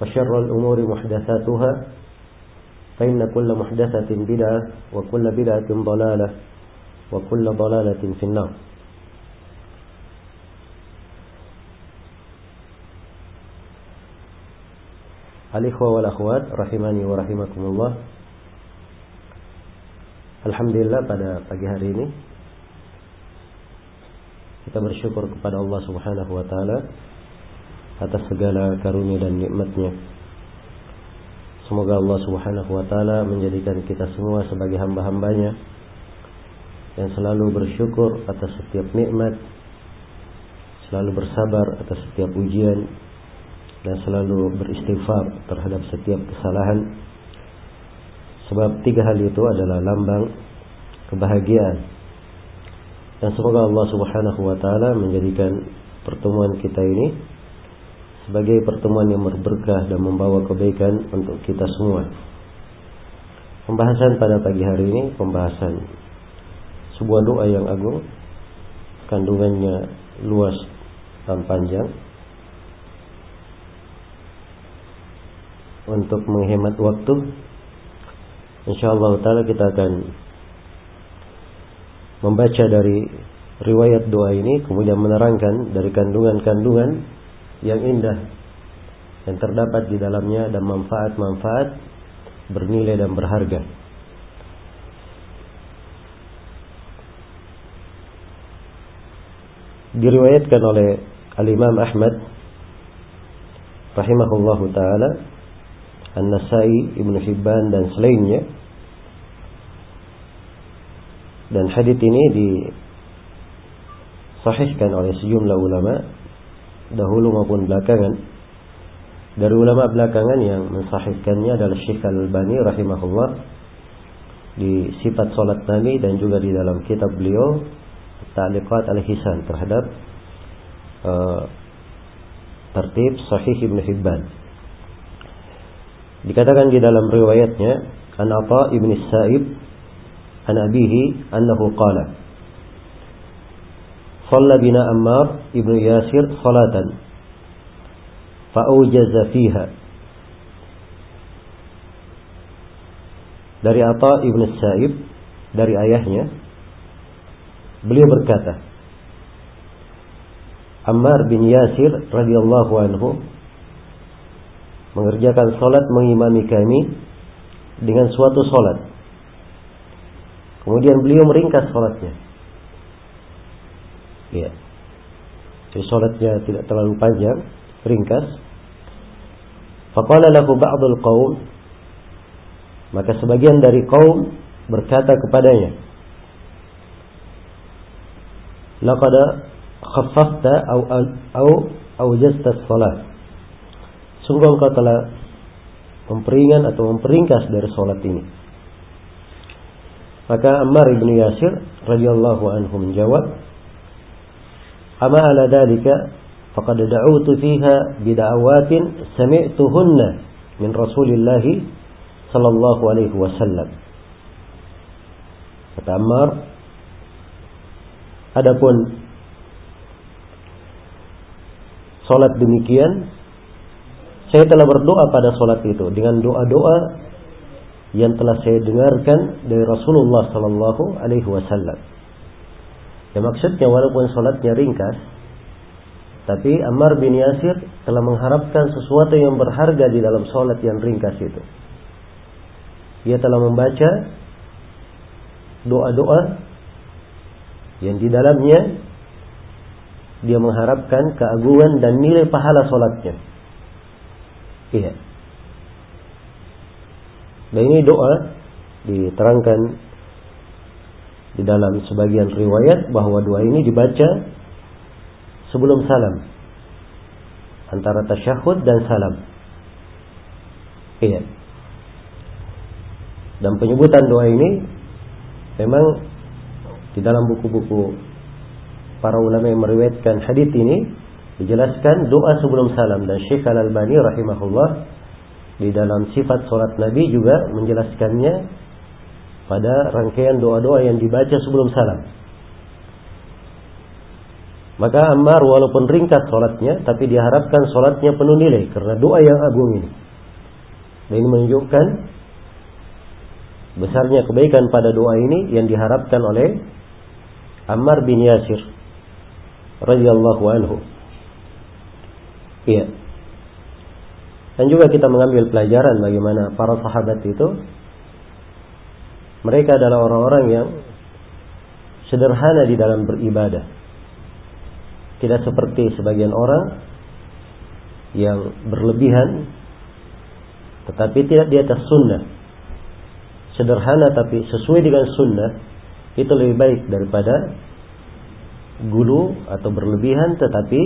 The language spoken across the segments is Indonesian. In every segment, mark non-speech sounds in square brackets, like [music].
وشر الأمور محدثاتها فإن كل محدثة بلا وكل بلا ضلالة وكل ضلالة في النار. الإخوة والأخوات رحماني ورحمكم الله. الحمد لله pada pagi hari ini kita bersyukur kepada Allah Subhanahu wa taala atas segala karunia dan nikmatnya. Semoga Allah Subhanahu wa taala menjadikan kita semua sebagai hamba-hambanya yang selalu bersyukur atas setiap nikmat, selalu bersabar atas setiap ujian dan selalu beristighfar terhadap setiap kesalahan sebab tiga hal itu adalah lambang kebahagiaan dan semoga Allah Subhanahu wa taala menjadikan pertemuan kita ini sebagai pertemuan yang berberkah dan membawa kebaikan untuk kita semua. Pembahasan pada pagi hari ini pembahasan sebuah doa yang agung kandungannya luas dan panjang untuk menghemat waktu insyaallah taala kita akan membaca dari riwayat doa ini kemudian menerangkan dari kandungan-kandungan yang indah yang terdapat di dalamnya dan manfaat-manfaat bernilai dan berharga diriwayatkan oleh Al-Imam Ahmad rahimahullahu taala An-Nasai, Ibnu Hibban dan selainnya. Dan hadis ini disahihkan oleh sejumlah ulama dahulu maupun belakangan. Dari ulama belakangan yang mensahihkannya adalah Syekh Al-Albani rahimahullah di sifat salat Nabi dan juga di dalam kitab beliau Ta'liqat al-Hisan terhadap uh, tertib Sahih Ibnu Hibban. Dikatakan di dalam riwayatnya An Atha ibn Sa'ib an abihi annahu qala Shalla bina Ammar ibn Yasir salatan fa'ujaza fiha Dari Atha ibn Sa'ib dari ayahnya beliau berkata Ammar bin Yasir radhiyallahu anhu mengerjakan solat mengimami kami dengan suatu solat. Kemudian beliau meringkas solatnya. Ya. Jadi solatnya tidak terlalu panjang, ringkas. Faqala lahu ba'dul qaum maka sebagian dari kaum berkata kepadanya Laqad khaffafta au au aujasta salat Sungguh engkau telah memperingan atau memperingkas dari sholat ini. Maka Ammar ibn Yasir radhiyallahu anhu menjawab, "Ama ala dalika faqad da'utu fiha bid'awatin sami'tuhunna min Rasulillah sallallahu alaihi wasallam. Kata Ammar, adapun salat demikian saya telah berdoa pada salat itu dengan doa-doa yang telah saya dengarkan dari Rasulullah sallallahu alaihi wasallam. Ya maksudnya walaupun salatnya ringkas, tapi Ammar bin Yasir telah mengharapkan sesuatu yang berharga di dalam salat yang ringkas itu. Dia telah membaca doa-doa yang di dalamnya dia mengharapkan keagungan dan nilai pahala salatnya. Iya. Dan ini doa diterangkan di dalam sebagian riwayat bahwa doa ini dibaca sebelum salam antara tasyahud dan salam. Iya. Dan penyebutan doa ini memang di dalam buku-buku para ulama yang meriwayatkan hadis ini dijelaskan doa sebelum salam dan Syekh Al-Albani rahimahullah di dalam sifat sholat Nabi juga menjelaskannya pada rangkaian doa-doa yang dibaca sebelum salam. Maka Ammar walaupun ringkas sholatnya, tapi diharapkan sholatnya penuh nilai karena doa yang agung ini. Dan ini menunjukkan besarnya kebaikan pada doa ini yang diharapkan oleh Ammar bin Yasir radhiyallahu anhu. Iya. Dan juga kita mengambil pelajaran bagaimana para sahabat itu mereka adalah orang-orang yang sederhana di dalam beribadah. Tidak seperti sebagian orang yang berlebihan tetapi tidak di atas sunnah. Sederhana tapi sesuai dengan sunnah itu lebih baik daripada gulu atau berlebihan tetapi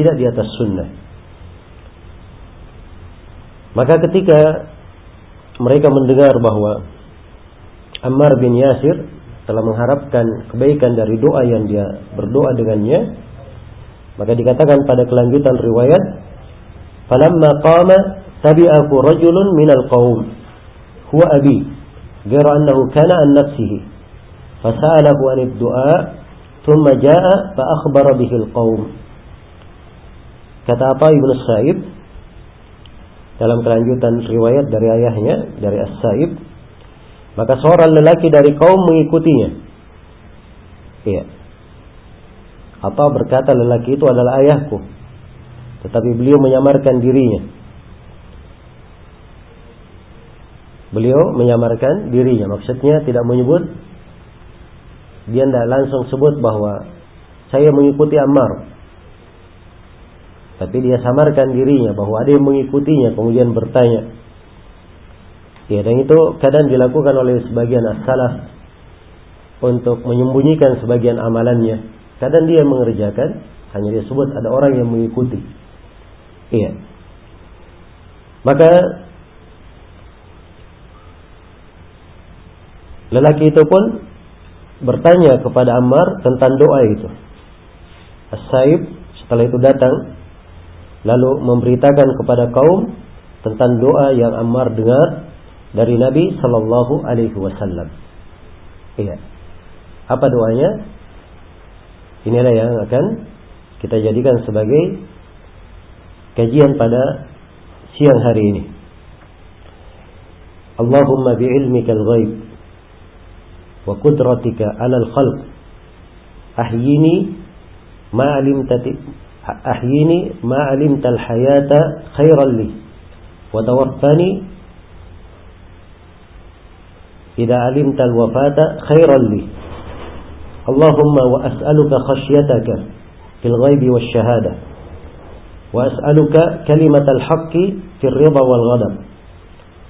tidak di atas sunnah. Maka ketika mereka mendengar bahwa Ammar bin Yasir telah mengharapkan kebaikan dari doa yang dia berdoa dengannya, maka dikatakan pada kelanjutan riwayat, "Falamma qama tabi'ahu rajulun minal qaum huwa abi, ghayra annahu kana an nafsihi." Fasa'alahu an ad-du'a, thumma ja'a fa akhbara bihi al-qaum. Kata apa Ibnu Sa'ib, dalam kelanjutan riwayat dari ayahnya dari As-Sa'ib maka seorang lelaki dari kaum mengikutinya. Iya. Atau berkata lelaki itu adalah ayahku. Tetapi beliau menyamarkan dirinya. Beliau menyamarkan dirinya. Maksudnya tidak menyebut dia tidak langsung sebut bahwa saya mengikuti Ammar. Tapi dia samarkan dirinya bahwa ada yang mengikutinya kemudian bertanya. Ya, dan itu kadang dilakukan oleh sebagian as-salaf untuk menyembunyikan sebagian amalannya. Kadang dia mengerjakan, hanya dia sebut ada orang yang mengikuti. Iya. Maka lelaki itu pun bertanya kepada Ammar tentang doa itu. As-Saib setelah itu datang lalu memberitakan kepada kaum tentang doa yang Ammar dengar dari Nabi Shallallahu Alaihi Wasallam. Iya. Apa doanya? Inilah yang akan kita jadikan sebagai kajian pada siang hari ini. Allahumma bi'ilmikal ghaib wa qudratika al khalq ahyini ma'alimtati ahyini al-hayata khairan li wa tawaffani إذا علمت الوفاة خيرا لي. اللهم وأسألك خشيتك في الغيب والشهادة. وأسألك كلمة الحق في الرضا والغضب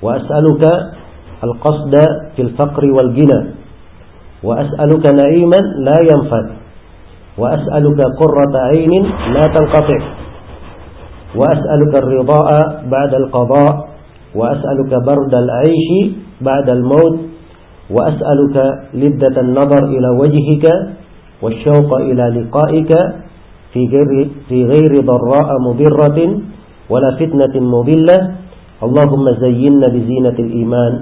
وأسألك القصد في الفقر والغنى. وأسألك نعيما لا ينفد. وأسألك قرة عين لا تنقطع. وأسألك الرضاء بعد القضاء. وأسألك برد العيش بعد الموت. وأسألك لذة النظر إلى وجهك والشوق إلى لقائك في غير, في غير ضراء مضرة ولا فتنة مضلة Allahumma zayyinna bi zinatil iman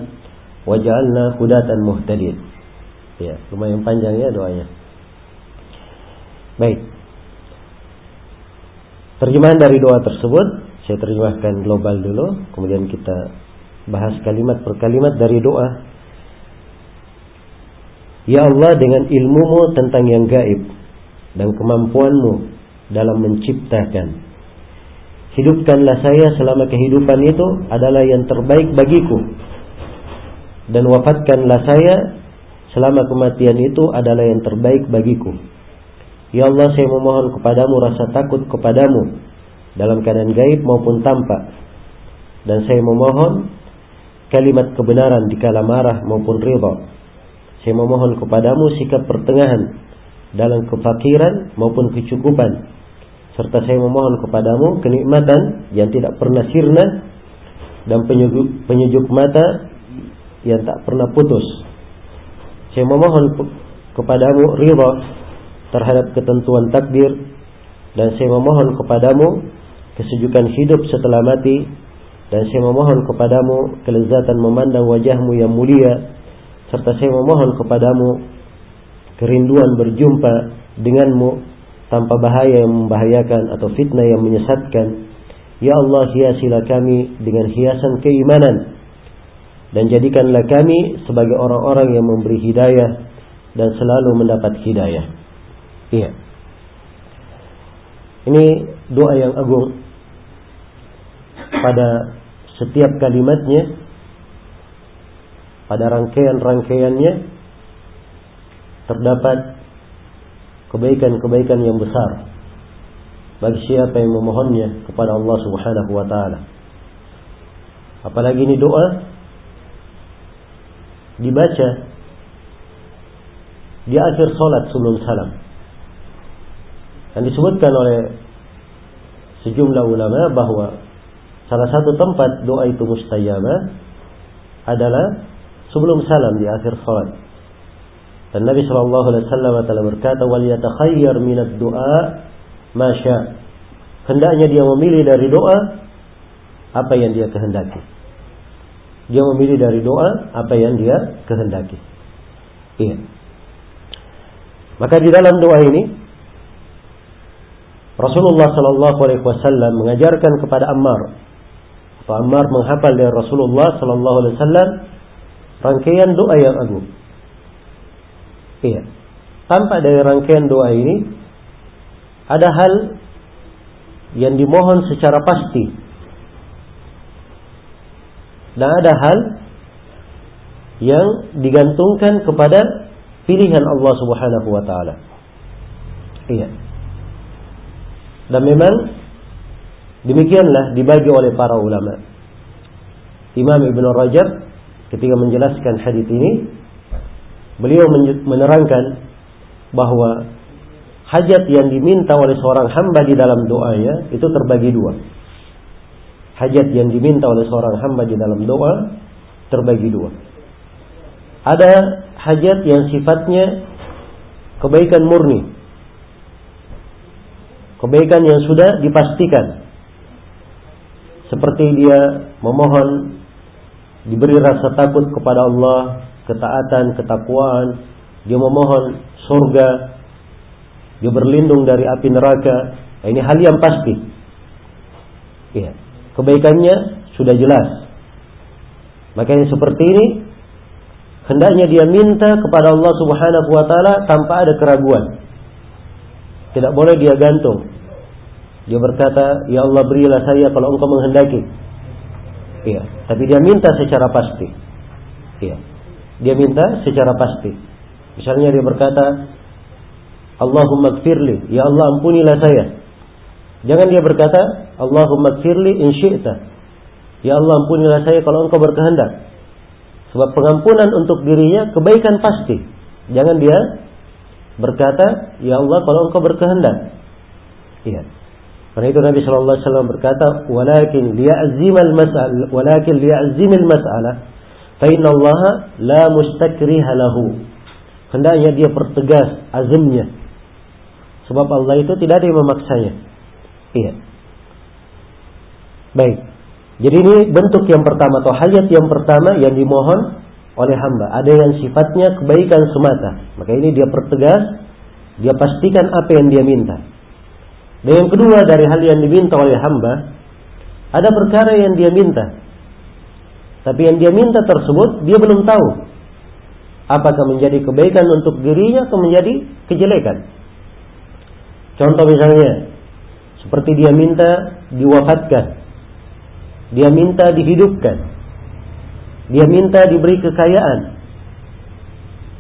waj'alna hudatan muhtadin. Ya, lumayan panjang ya doanya. Baik. Terjemahan dari doa tersebut saya terjemahkan global dulu, kemudian kita bahas kalimat per kalimat dari doa. Ya Allah dengan ilmumu tentang yang gaib dan kemampuanmu dalam menciptakan Hidupkanlah saya selama kehidupan itu adalah yang terbaik bagiku. Dan wafatkanlah saya selama kematian itu adalah yang terbaik bagiku. Ya Allah saya memohon kepadamu rasa takut kepadamu dalam keadaan gaib maupun tampak. Dan saya memohon kalimat kebenaran di kala marah maupun ridha. Saya memohon kepadamu sikap pertengahan dalam kefakiran maupun kecukupan serta saya memohon kepadamu kenikmatan yang tidak pernah sirna dan penyejuk, penyejuk mata yang tak pernah putus. Saya memohon kepadamu ridha terhadap ketentuan takdir dan saya memohon kepadamu kesejukan hidup setelah mati dan saya memohon kepadamu kelezatan memandang wajahmu yang mulia serta saya memohon kepadamu kerinduan berjumpa denganmu tanpa bahaya yang membahayakan atau fitnah yang menyesatkan. Ya Allah hiasilah kami dengan hiasan keimanan dan jadikanlah kami sebagai orang-orang yang memberi hidayah dan selalu mendapat hidayah. Iya. Ini doa yang agung pada setiap kalimatnya pada rangkaian-rangkaiannya terdapat kebaikan-kebaikan yang besar bagi siapa yang memohonnya kepada Allah Subhanahu wa taala. Apalagi ini doa dibaca di akhir salat sebelum salam. Dan disebutkan oleh sejumlah ulama bahwa salah satu tempat doa itu mustajabah adalah sebelum salam di akhir salat. Dan Nabi Shallallahu Alaihi Wasallam telah berkata, "Wal yatakhayyar minat doa masya." Hendaknya dia memilih dari doa apa yang dia kehendaki. Dia memilih dari doa apa yang dia kehendaki. Iya. Maka di dalam doa ini Rasulullah Shallallahu Alaihi Wasallam mengajarkan kepada Ammar, Ammar menghafal dari Rasulullah Shallallahu Alaihi Wasallam rangkaian doa yang agung. Iya. Tampak dari rangkaian doa ini ada hal yang dimohon secara pasti. Dan ada hal yang digantungkan kepada pilihan Allah Subhanahu wa taala. Iya. Dan memang demikianlah dibagi oleh para ulama. Imam Ibn Rajab ketika menjelaskan hadis ini beliau menerangkan bahwa hajat yang diminta oleh seorang hamba di dalam doanya itu terbagi dua. Hajat yang diminta oleh seorang hamba di dalam doa terbagi dua. Ada hajat yang sifatnya kebaikan murni. Kebaikan yang sudah dipastikan. Seperti dia memohon diberi rasa takut kepada Allah ketaatan, ketakwaan, dia memohon surga, dia berlindung dari api neraka. Nah, ini hal yang pasti. Ya, kebaikannya sudah jelas. Makanya seperti ini hendaknya dia minta kepada Allah Subhanahu wa taala tanpa ada keraguan. Tidak boleh dia gantung. Dia berkata, "Ya Allah, berilah saya kalau Engkau menghendaki." Iya, tapi dia minta secara pasti. Iya. Dia minta secara pasti. Misalnya dia berkata, Allahumma gfirli, ya Allah ampunilah saya. Jangan dia berkata, Allahumma gfirli in syi'ta. Ya Allah ampunilah saya kalau engkau berkehendak. Sebab pengampunan untuk dirinya kebaikan pasti. Jangan dia berkata, Ya Allah kalau engkau berkehendak. Iya. Karena itu Nabi Shallallahu Alaihi Wasallam berkata, "Walakin liya'zimal mas'al, walakin liya'zimil mas'alah." Fa'inna Allah la mustakriha lahu. Hendaknya dia pertegas azamnya. Sebab Allah itu tidak ada yang memaksanya. Iya. Baik. Jadi ini bentuk yang pertama atau hajat yang pertama yang dimohon oleh hamba. Ada yang sifatnya kebaikan semata. Maka ini dia pertegas, dia pastikan apa yang dia minta. Dan yang kedua dari hal yang diminta oleh hamba, ada perkara yang dia minta. Tapi yang dia minta tersebut dia belum tahu apakah menjadi kebaikan untuk dirinya atau menjadi kejelekan. Contoh misalnya, seperti dia minta diwafatkan dia minta dihidupkan. Dia minta diberi kekayaan.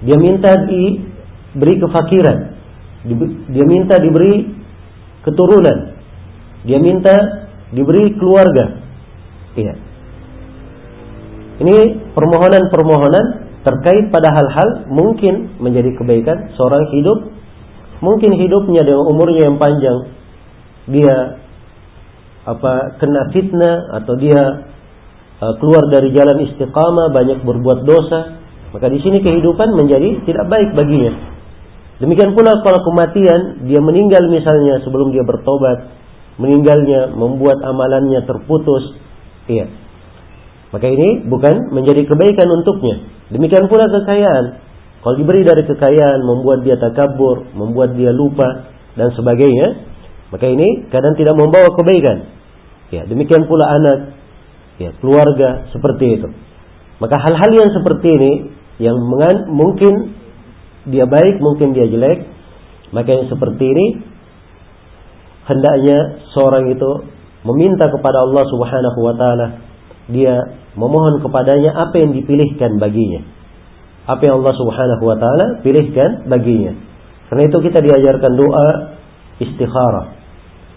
Dia minta diberi kefakiran. Dia minta diberi keturunan. Dia minta diberi keluarga. Iya. Ini permohonan-permohonan terkait pada hal-hal mungkin menjadi kebaikan seorang hidup mungkin hidupnya dengan umurnya yang panjang dia apa kena fitnah atau dia uh, keluar dari jalan istiqamah banyak berbuat dosa maka di sini kehidupan menjadi tidak baik baginya demikian pula kalau kematian dia meninggal misalnya sebelum dia bertobat meninggalnya membuat amalannya terputus iya. Maka ini bukan menjadi kebaikan untuknya. Demikian pula kekayaan. Kalau diberi dari kekayaan membuat dia takabur membuat dia lupa dan sebagainya maka ini kadang tidak membawa kebaikan. Ya, demikian pula anak, ya, keluarga seperti itu. Maka hal-hal yang seperti ini yang mungkin dia baik, mungkin dia jelek, maka yang seperti ini hendaknya seorang itu meminta kepada Allah Subhanahu wa taala dia memohon kepadanya apa yang dipilihkan baginya. Apa yang Allah Subhanahu wa taala pilihkan baginya. Karena itu kita diajarkan doa istikharah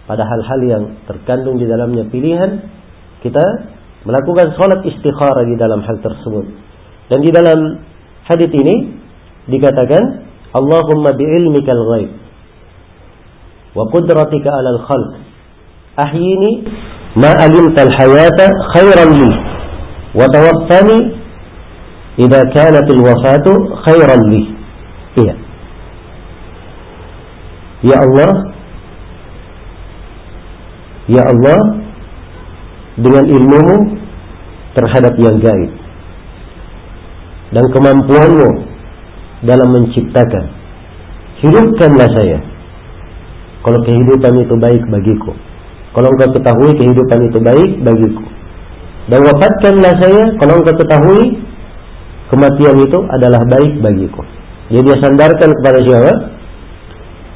pada hal-hal yang terkandung di dalamnya pilihan, kita melakukan sholat istikharah di dalam hal tersebut. Dan di dalam hadis ini dikatakan, Allahumma bi'ilmikal ghaib wa qudratika alal khalq ahyini ma alimtal hayata khairan li wa tawaffani idza kanat al wafatu khairan li. Iya. Ya Allah, Ya Allah dengan ilmumu terhadap yang gaib dan kemampuanmu dalam menciptakan. Hidupkanlah saya. Kalau kehidupan itu baik bagiku. Kalau engkau ketahui kehidupan itu baik bagiku. Dan wafatkanlah saya kalau engkau ketahui kematian itu adalah baik bagiku. Jadi dia sandarkan kepada siapa?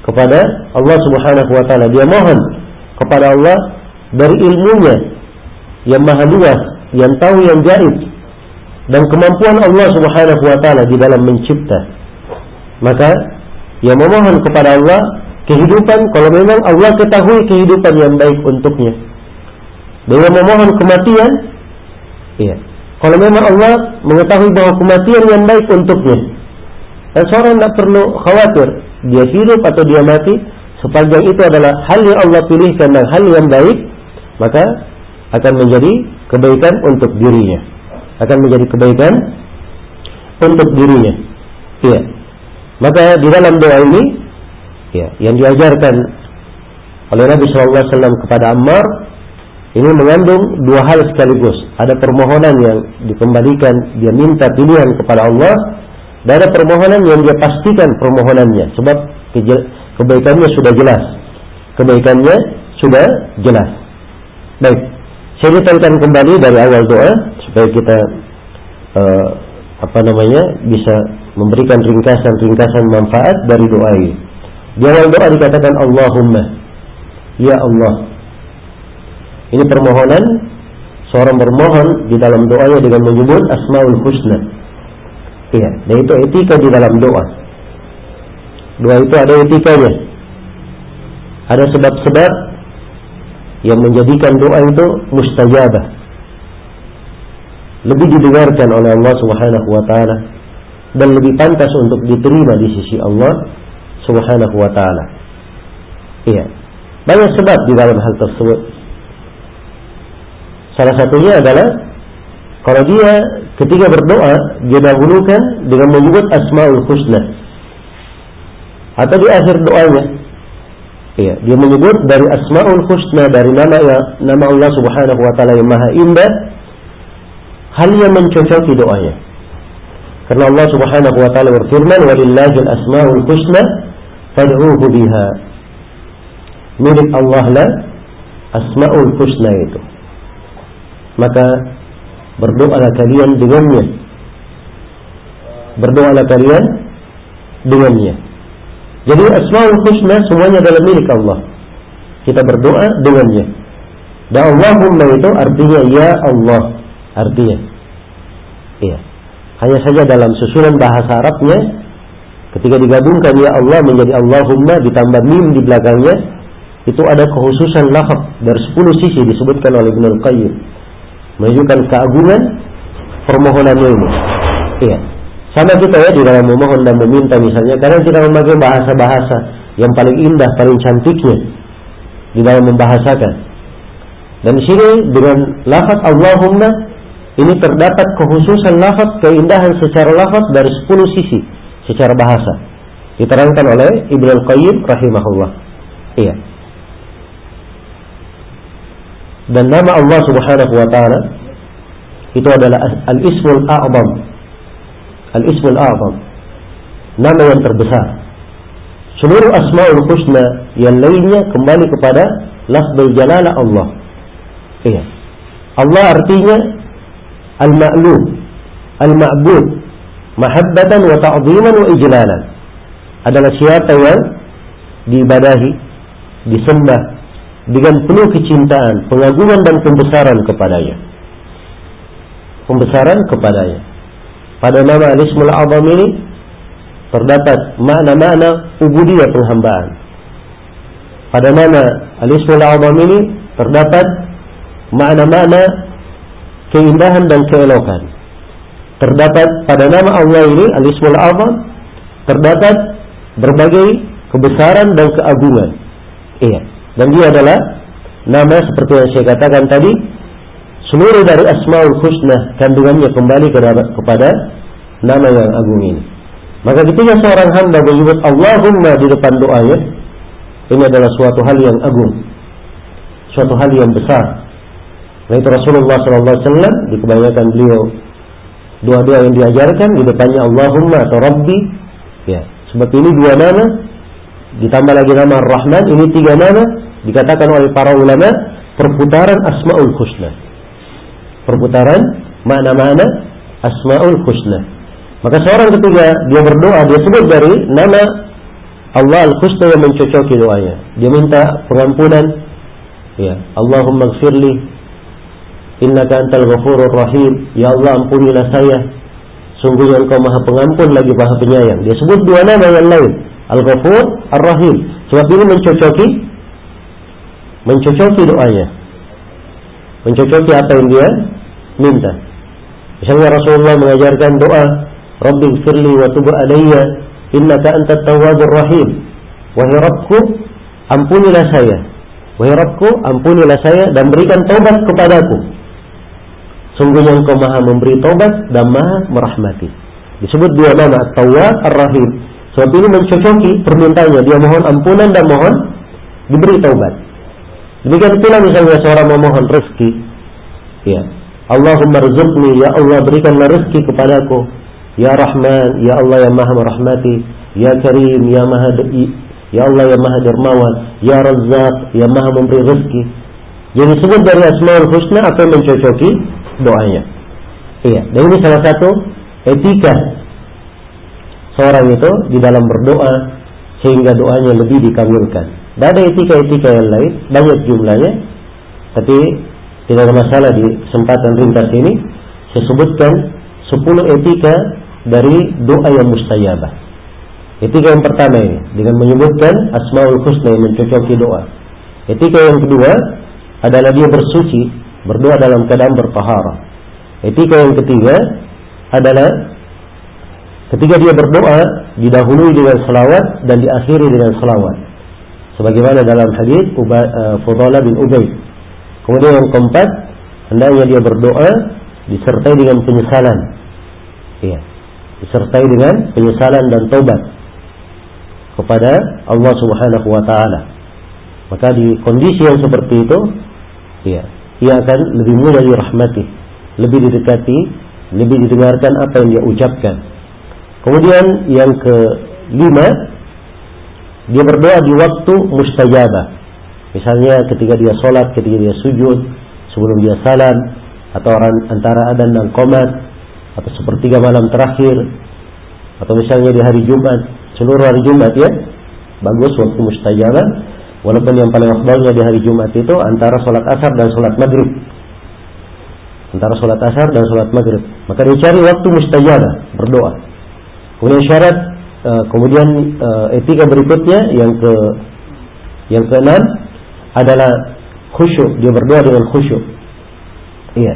Kepada Allah Subhanahu wa taala. Dia mohon kepada Allah dari ilmunya yang maha luas, yang tahu yang gaib dan kemampuan Allah Subhanahu wa taala di dalam mencipta. Maka yang memohon kepada Allah kehidupan kalau memang Allah ketahui kehidupan yang baik untuknya. Dan yang memohon kematian, iya. Kalau memang Allah mengetahui bahwa kematian yang baik untuknya, dan seorang tidak perlu khawatir dia hidup atau dia mati, sepanjang itu adalah hal yang Allah pilihkan dan hal yang baik, maka akan menjadi kebaikan untuk dirinya. Akan menjadi kebaikan untuk dirinya. Iya. Maka di dalam doa ini, ya, yang diajarkan oleh Nabi SAW kepada Ammar ini mengandung dua hal sekaligus. Ada permohonan yang dikembalikan, dia minta pilihan kepada Allah, dan ada permohonan yang dia pastikan permohonannya, sebab Kebaikannya sudah jelas. Kebaikannya sudah jelas. Baik, saya detailkan kembali dari awal doa supaya kita uh, apa namanya bisa memberikan ringkasan-ringkasan manfaat dari doa ini. Di awal doa dikatakan Allahumma, ya Allah. Ini permohonan seorang bermohon di dalam doanya dengan menyebut Asmaul Husna. Iya, dan itu etika di dalam doa. Doa itu ada etikanya. Ada sebab-sebab yang menjadikan doa itu mustajabah. Lebih didengarkan oleh Allah Subhanahu wa taala dan lebih pantas untuk diterima di sisi Allah Subhanahu wa taala. Iya. Banyak sebab di dalam hal tersebut. Salah satunya adalah kalau dia ketika berdoa dia dahulukan dengan menyebut asmaul husna atau di akhir doanya Iya, dia menyebut dari Asmaul Husna dari nama ya, nama Allah Subhanahu wa taala yang Maha Indah hal yang mencocoki doanya. Karena Allah Subhanahu wa taala berfirman, "Walillahil asmaul husna fad'uuhu biha." Milik Allah lah asmaul husna itu. Maka berdoalah kalian dengannya. Berdoalah kalian dengannya. Jadi asmaul husna semuanya adalah milik Allah. Kita berdoa dengannya. Dan Allahumma itu artinya ya Allah. Artinya. Iya. Hanya saja dalam susunan bahasa Arabnya ketika digabungkan ya Allah menjadi Allahumma ditambah mim di belakangnya itu ada kekhususan lafaz dari 10 sisi disebutkan oleh Ibnu Al-Qayyim menunjukkan keagungan permohonannya ini. Iya. Sama kita ya di dalam memohon dan meminta misalnya karena kita memakai bahasa-bahasa yang paling indah, paling cantiknya di dalam membahasakan. Dan di sini dengan lafaz Allahumma ini terdapat kekhususan lafaz, keindahan secara lafaz dari 10 sisi secara bahasa. Diterangkan oleh Ibnu Al-Qayyim rahimahullah. Iya. Dan nama Allah Subhanahu wa taala itu adalah Al-Ismul A'zam. Al-Ismul A'zam. Nama yang terbesar. Seluruh Asmaul Husna yang lainnya kembali kepada lafzul jalalah Allah. Iya. Allah artinya al-ma'lum, al-ma'bud, mahabbatan wa ta'ziman wa ijlalan. Adalah siapa yang diibadahi, disembah dengan penuh kecintaan, pengagungan dan pembesaran kepadanya. Pembesaran kepadanya. Pada nama Al-Ismul Azam ini terdapat makna-makna ubudiyah penghambaan. Pada nama Al-Ismul Azam ini terdapat makna-makna keindahan dan keelokan. Terdapat pada nama Allah ini Al-Ismul Azam terdapat berbagai kebesaran dan keagungan. Iya. Dan dia adalah nama seperti yang saya katakan tadi seluruh dari Asmaul Husna kandungannya kembali kepada nama yang agung ini. Maka ketika seorang hamba menyebut Allahumma di depan doanya, ini adalah suatu hal yang agung, suatu hal yang besar, Nah itu Rasulullah SAW di kebanyakan beliau dua-dua yang diajarkan di depannya Allahumma atau Rabbi. Ya sebab ini dua nama. Ditambah lagi nama Ar-Rahman ini tiga nama dikatakan oleh para ulama perputaran Asmaul Husna. Perputaran mana-mana Asmaul Husna. Maka seorang ketiga dia berdoa dia sebut dari nama Allah Al-Husna yang mencocoki doanya. Dia minta pengampunan. Ya Allahumma gfirli Innaka antal ghafurur rahim. Ya Allah ampunilah saya. Sungguhnya engkau maha pengampun lagi maha penyayang. Dia sebut dua nama yang lain. Al-Ghafur, Ar-Rahim. Sebab ini mencocoki mencocoki doanya. Mencocoki apa yang dia minta. Misalnya Rasulullah mengajarkan doa, Rabbi firli wa tubu alayya innaka antat tawwabur rahim. Wahai Rabbku, ampunilah saya. Wahai Rabbku, ampunilah saya dan berikan taubat kepadaku. Sungguhnya engkau maha memberi tobat dan maha merahmati. Disebut dua nama, Tawwab Ar-Rahim. Sebab ini mencocoki permintaannya. Dia mohon ampunan dan mohon diberi taubat. Demikian pula misalnya seorang memohon rezeki. Ya. Allahumma rizukni, ya Allah berikanlah rezeki kepadaku. Ya Rahman, ya Allah yang maha merahmati. Ya Karim, ya maha Ya Allah yang maha dermawan. Ya Razzaq, yang maha memberi rezeki. Jadi sebut dari Asmaul Husna yang mencocoki doanya. Iya, dan ini salah satu etika seorang itu di dalam berdoa sehingga doanya lebih dikabulkan. Dan ada etika-etika yang lain, banyak jumlahnya, tapi tidak ada masalah di kesempatan ringkas ini. Saya sebutkan 10 etika dari doa yang mustajabah. Etika yang pertama ini dengan menyebutkan asmaul husna yang mencocoki doa. Etika yang kedua adalah dia bersuci Berdoa dalam keadaan bertahara. Etika yang ketiga adalah ketika dia berdoa didahului dengan selawat dan diakhiri dengan selawat. Sebagaimana dalam hadis uh, Fudala bin Ubay. Kemudian yang keempat, hendaknya dia berdoa disertai dengan penyesalan. Iya. Disertai dengan penyesalan dan taubat kepada Allah Subhanahu wa taala. Maka di kondisi yang seperti itu, ya, ia akan lebih mudah dirahmati, lebih didekati, lebih didengarkan apa yang dia ucapkan. Kemudian yang kelima, dia berdoa di waktu mustajabah. Misalnya ketika dia sholat, ketika dia sujud, sebelum dia salam, atau antara adan dan komat, atau sepertiga malam terakhir, atau misalnya di hari Jumat, seluruh hari Jumat ya, bagus waktu mustajabah. Walaupun yang paling afdalnya di hari Jumat itu antara sholat asar dan sholat maghrib. Antara sholat asar dan sholat maghrib. Maka dicari waktu mustajabah, berdoa. Kemudian syarat, uh, kemudian uh, etika berikutnya yang ke yang keenam adalah khusyuk. Dia berdoa dengan khusyuk. Iya.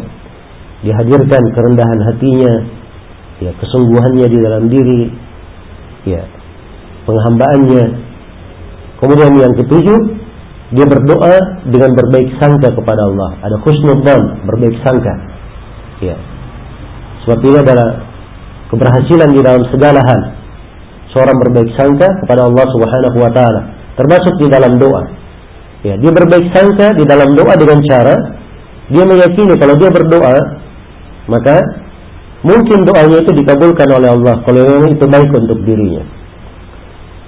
Dihadirkan kerendahan hatinya, ya kesungguhannya di dalam diri, ya penghambaannya, Kemudian yang ketujuh, dia berdoa dengan berbaik sangka kepada Allah. Ada khusnudzan, berbaik sangka. Ya. Sebab ini adalah keberhasilan di dalam segala hal. Seorang berbaik sangka kepada Allah Subhanahu wa taala, termasuk di dalam doa. Ya, dia berbaik sangka di dalam doa dengan cara dia meyakini kalau dia berdoa, maka mungkin doanya itu dikabulkan oleh Allah kalau memang itu baik untuk dirinya.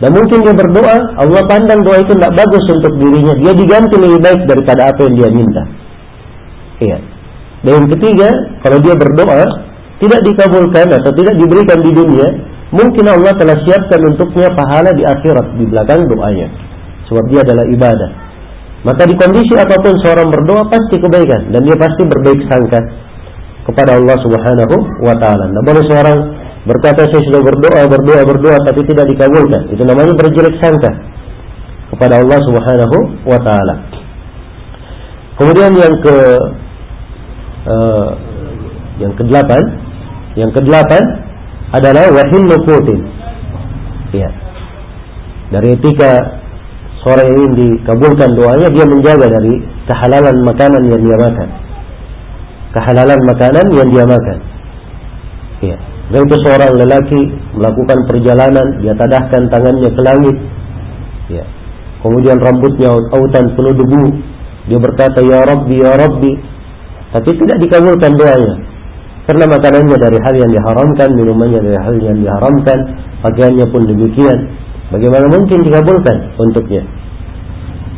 Dan mungkin dia berdoa, Allah pandang doa itu tidak bagus untuk dirinya. Dia diganti lebih baik daripada apa yang dia minta. Iya. Dan yang ketiga, kalau dia berdoa, tidak dikabulkan atau tidak diberikan di dunia, mungkin Allah telah siapkan untuknya pahala di akhirat, di belakang doanya. Sebab dia adalah ibadah. Maka di kondisi apa pun seorang berdoa pasti kebaikan. Dan dia pasti berbaik sangka kepada Allah subhanahu wa ta'ala. Tidak boleh seorang berkata saya sudah berdoa, berdoa, berdoa tapi tidak dikabulkan. Itu namanya berjelek sangka kepada Allah Subhanahu wa taala. Kemudian yang ke uh, yang kedelapan, yang kedelapan adalah wahil nukutin. Ya. Dari etika yang ingin dikabulkan doanya, dia menjaga dari kehalalan makanan yang dia makan. Kehalalan makanan yang dia makan. Ya. Dan itu seorang lelaki melakukan perjalanan, dia tadahkan tangannya ke langit. Ya. Kemudian rambutnya autan penuh debu. Dia berkata, Ya Rabbi, Ya Rabbi. Tapi tidak dikabulkan doanya. Karena makanannya dari hal yang diharamkan, minumannya dari hal yang diharamkan, pakaiannya pun demikian. Bagaimana mungkin dikabulkan untuknya?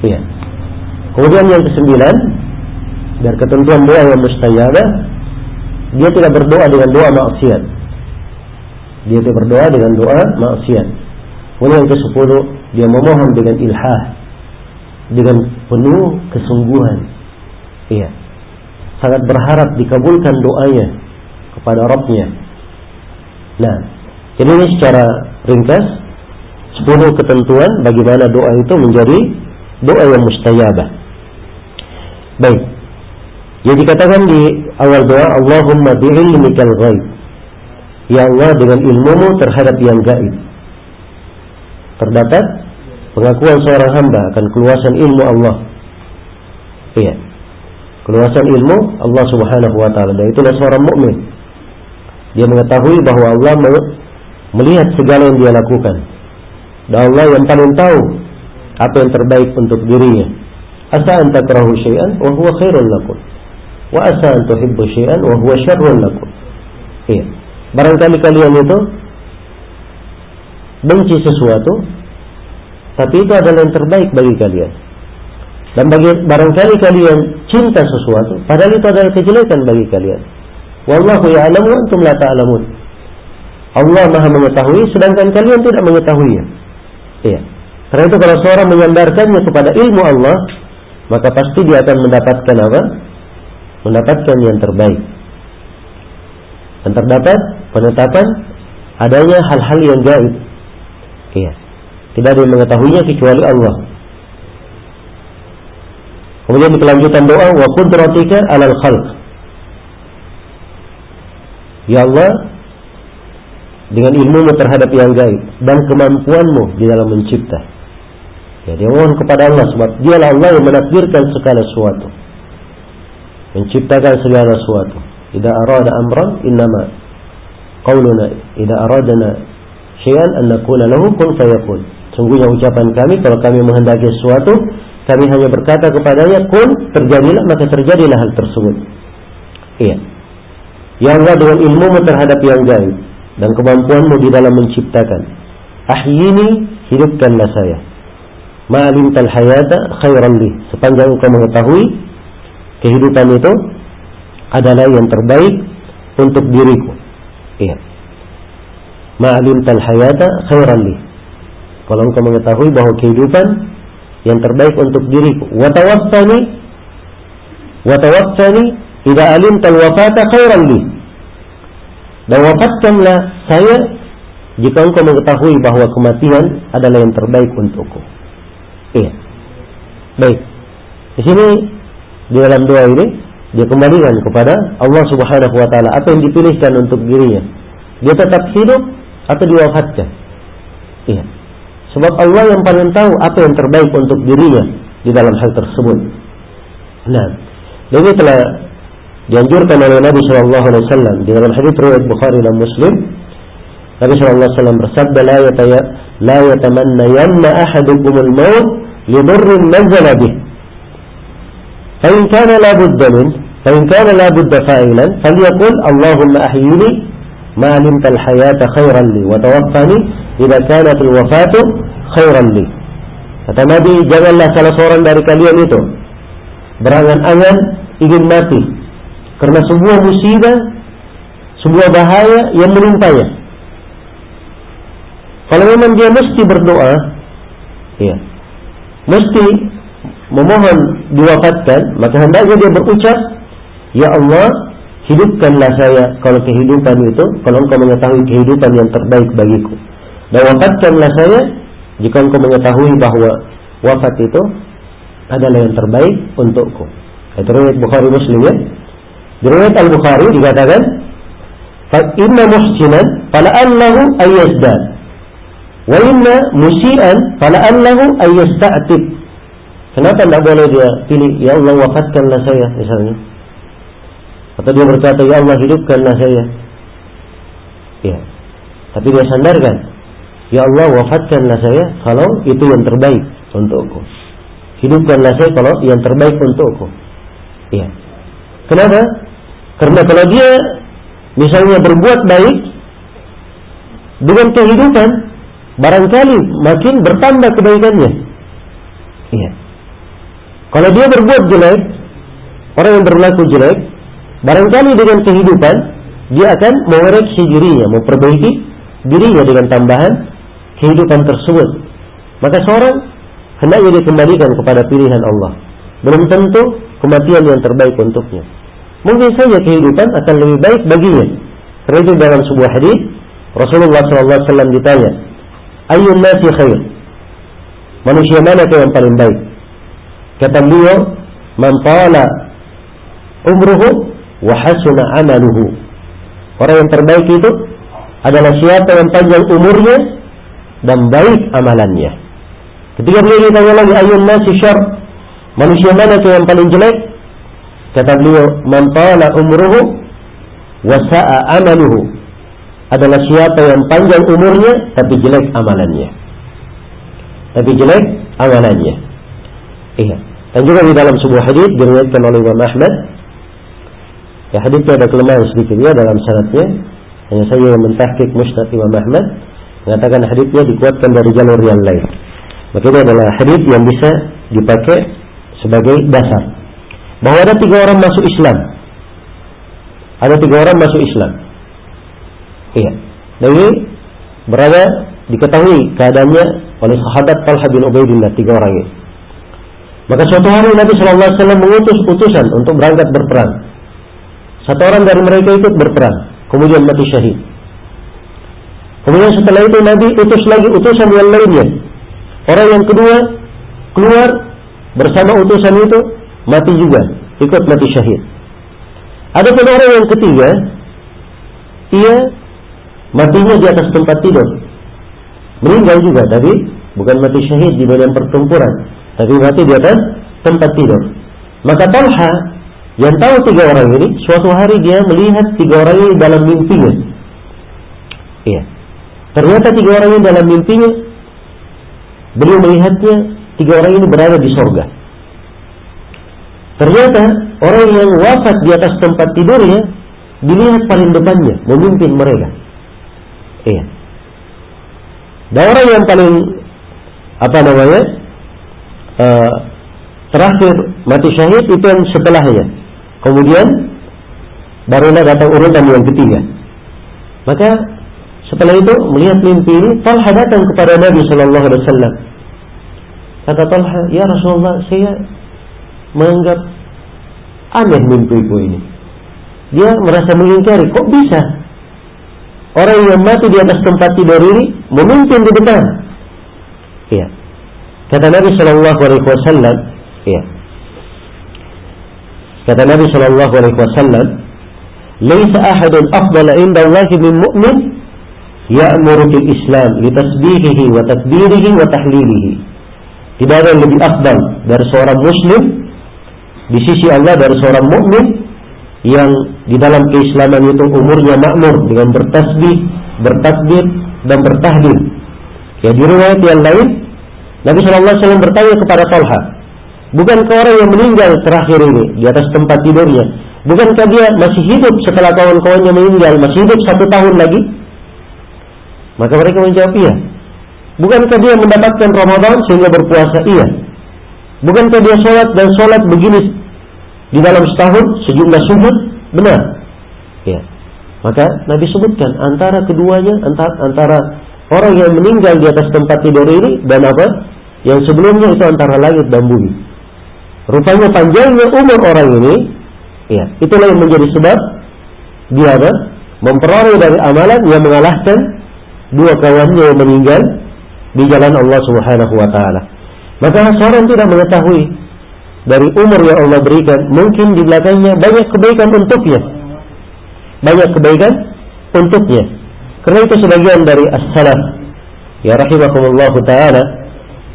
Ya. Kemudian yang kesembilan, dari ketentuan doa yang mustajabah, dia tidak berdoa dengan doa maksiat. Dia berdoa dengan doa maksiat. Kemudian yang ke-10 dia memohon dengan ilhah dengan penuh kesungguhan. Iya. Sangat berharap dikabulkan doanya kepada Rabbnya. Nah, jadi ini secara ringkas 10 ketentuan bagaimana doa itu menjadi doa yang mustajabah. Baik. Yang dikatakan di awal doa Allahumma bi'ilmikal ghaib Ya Allah dengan ilmumu terhadap yang gaib. Terdapat pengakuan seorang hamba akan keluasan ilmu Allah. Iya. Keluasan ilmu Allah Subhanahu wa taala dan itulah seorang mukmin. Dia mengetahui bahwa Allah melihat segala yang dia lakukan. Dan Allah yang paling tahu apa yang terbaik untuk dirinya. Asa an takrahu syai'an wa huwa khairun lakum. Wa asa an tuhibbu syai'an wa huwa syarrun lakum. Iya. Barangkali kalian itu benci sesuatu, tapi itu adalah yang terbaik bagi kalian. Dan bagi, barangkali kalian cinta sesuatu, padahal itu adalah kejelekan bagi kalian. Wallahu ya'lamu wa antum la ta'lamun. Allah Maha mengetahui sedangkan kalian tidak mengetahuinya. Iya. Karena itu kalau seorang menyandarkannya kepada ilmu Allah, maka pasti dia akan mendapatkan apa? Mendapatkan yang terbaik. Dan terdapat penetapan adanya hal-hal yang gaib. Iya. Tidak ada yang mengetahuinya kecuali Allah. Kemudian di kelanjutan doa wa qudratika 'alal khalq. Ya Allah, dengan ilmumu terhadap yang gaib dan kemampuanmu di dalam mencipta. Ya, dia mohon kepada Allah sebab dialah Allah yang menakdirkan segala sesuatu. Menciptakan segala sesuatu. Idza arada amran innama qauluna idza aradna syai'an an naqula lahu kun fayakun. Sungguhnya ucapan kami kalau kami menghendaki sesuatu, kami hanya berkata kepadanya, kun terjadilah maka terjadilah hal tersebut. Iya. Ya Allah dengan ilmumu terhadap yang gaib dan kemampuanmu di dalam menciptakan. Ahyini hidupkanlah saya. Ma'alimtal hayata khairan li. Sepanjang engkau mengetahui kehidupan itu adalah yang terbaik untuk diriku. Iya. Ma'alimtal hayata khairan li. Kalau engkau mengetahui bahwa kehidupan yang terbaik untuk diriku. Watawaffani watawaffani idza alimtal wafata khairan li. Dan wafatkanlah saya jika engkau mengetahui bahwa kematian adalah yang terbaik untukku. Iya. Baik. Di sini di dalam doa ini dia kembalikan kepada Allah Subhanahu wa taala apa yang dipilihkan untuk dirinya. Dia tetap hidup atau diwafatkan. Iya. Sebab Allah yang paling tahu apa yang terbaik untuk dirinya di dalam hal tersebut. Nah, ini telah dianjurkan oleh Nabi Shallallahu Alaihi Wasallam di dalam hadis riwayat Bukhari dan Muslim. Nabi Shallallahu Alaihi Wasallam bersabda, لا يتي... لا يتمنين أحدكم الموت لضر نزل به. فإن كان لا بد منه فإن كان لا بد فاعلا فليقل اللهم أحيني ما علمت الحياة خيرا لي وتوفني إذا كانت الوفاة khairan li. Kata Nabi, janganlah salah seorang dari kalian itu berangan-angan ingin mati karena sebuah musibah, sebuah bahaya yang menimpanya. Kalau memang dia mesti berdoa, ya, mesti memohon diwafatkan, maka hendaknya dia berucap, Ya Allah, hidupkanlah saya kalau kehidupan itu, kalau engkau mengetahui kehidupan yang terbaik bagiku. Dan wafatkanlah saya jika engkau mengetahui bahwa wafat itu adalah yang terbaik untukku. Itu riwayat Bukhari Muslim ya. Di riwayat Al Bukhari dikatakan, "Fa inna muhsinan fala allahu ayyazdad wa inna musian fala allahu ayyasta'tib." Kenapa tidak boleh dia pilih, ya Allah wafatkanlah saya misalnya. Atau dia berkata, ya Allah hidupkanlah saya. Ya. Tapi dia sandarkan, Ya Allah wafatkanlah saya kalau itu yang terbaik untukku. Hidupkanlah saya kalau yang terbaik untukku. Iya. Kenapa? Karena kalau dia misalnya berbuat baik dengan kehidupan, barangkali makin bertambah kebaikannya. Iya. Kalau dia berbuat jelek, orang yang berlaku jelek, barangkali dengan kehidupan dia akan mengoreksi dirinya, memperbaiki dirinya dengan tambahan kehidupan tersebut. Maka seorang hendaknya dikembalikan kepada pilihan Allah. Belum tentu kematian yang terbaik untuknya. Mungkin saja kehidupan akan lebih baik baginya. Karena dalam sebuah hadis Rasulullah SAW ditanya, Ayun nasi khair? Manusia mana yang paling baik? Kata beliau, Man umruhu wa hasuna amaluhu. Orang yang terbaik itu adalah siapa yang panjang umurnya dan baik amalannya. Ketika beliau ditanya lagi ayun nasi syar, manusia mana yang paling jelek? Kata beliau, man tala umruhu amaluhu. Adalah siapa yang panjang umurnya tapi jelek amalannya. Tapi jelek amalannya. Iya. Dan juga di dalam sebuah hadis diriwayatkan oleh Imam Ahmad. Ya hadisnya ada kelemahan sedikit ya dalam sanadnya. Hanya saya yang mentahkik Musnad Imam Ahmad mengatakan hadisnya dikuatkan dari jalur yang lain. Maka ini adalah hadis yang bisa dipakai sebagai dasar. Bahwa ada tiga orang masuk Islam. Ada tiga orang masuk Islam. Iya. Dan ini berada diketahui keadaannya oleh sahabat Talha bin Ubaidillah tiga orang ini. Maka suatu hari Nabi Shallallahu Alaihi Wasallam mengutus utusan untuk berangkat berperang. Satu orang dari mereka ikut berperang, kemudian mati syahid. Kemudian setelah itu Nabi utus lagi utusan yang lainnya. Orang yang kedua keluar bersama utusan itu mati juga, ikut mati syahid. Ada pun orang yang ketiga, ia matinya di atas tempat tidur. Meninggal juga, tapi bukan mati syahid di bagian pertempuran, tapi mati di atas tempat tidur. Maka Talha yang tahu tiga orang ini, suatu hari dia melihat tiga orang ini dalam mimpinya. Iya. Ternyata tiga orang ini dalam mimpinya beliau melihatnya tiga orang ini berada di sorga. Ternyata orang yang wafat di atas tempat tidurnya dilihat paling depannya memimpin mereka. Iya. Dan orang yang paling apa namanya uh, terakhir mati syahid itu yang setelahnya. Kemudian barulah datang urutan yang ketiga. Maka setelah itu melihat mimpi ini, Talha datang kepada Nabi Shallallahu Alaihi Wasallam. Kata Talha, ya Rasulullah, saya menganggap aneh mimpiku ini. Dia merasa mengingkari, kok bisa? Orang yang mati di atas tempat tidur ini memimpin di depan. Iya. Kata Nabi Shallallahu Alaihi Wasallam, iya. Kata Nabi Shallallahu Alaihi Wasallam, "Laisa ahadun afdala inda Allah min mu'min ya'muru bil Islam li tasbihihi wa takbirihi wa tahlilihi." Tidak ada yang lebih afdal dari seorang muslim di sisi Allah dari seorang mukmin yang di dalam keislaman itu umurnya makmur dengan bertasbih, bertakbir dan bertahlil. Ya di riwayat yang lain Nabi Shallallahu Alaihi Wasallam bertanya kepada Talha, bukankah orang yang meninggal terakhir ini di atas tempat tidurnya, bukankah dia masih hidup setelah kawan-kawannya meninggal, masih hidup satu tahun lagi? Maka mereka menjawab iya. Bukankah dia mendapatkan Ramadan sehingga berpuasa? Iya. Bukankah dia sholat dan sholat begini di dalam setahun sejumlah sujud? Benar. Ya. Maka Nabi sebutkan antara keduanya antara, antara orang yang meninggal di atas tempat tidur ini dan apa? Yang sebelumnya itu antara langit dan bumi. Rupanya panjangnya umur orang ini, ya, itulah yang menjadi sebab dia apa? Memperoleh dari amalan yang mengalahkan dua kawannya yang meninggal di jalan Allah Subhanahu wa taala. Maka seorang tidak mengetahui dari umur yang Allah berikan, mungkin di belakangnya banyak kebaikan untuknya. Banyak kebaikan untuknya. Karena itu sebagian dari as-salaf ya rahimahumullah taala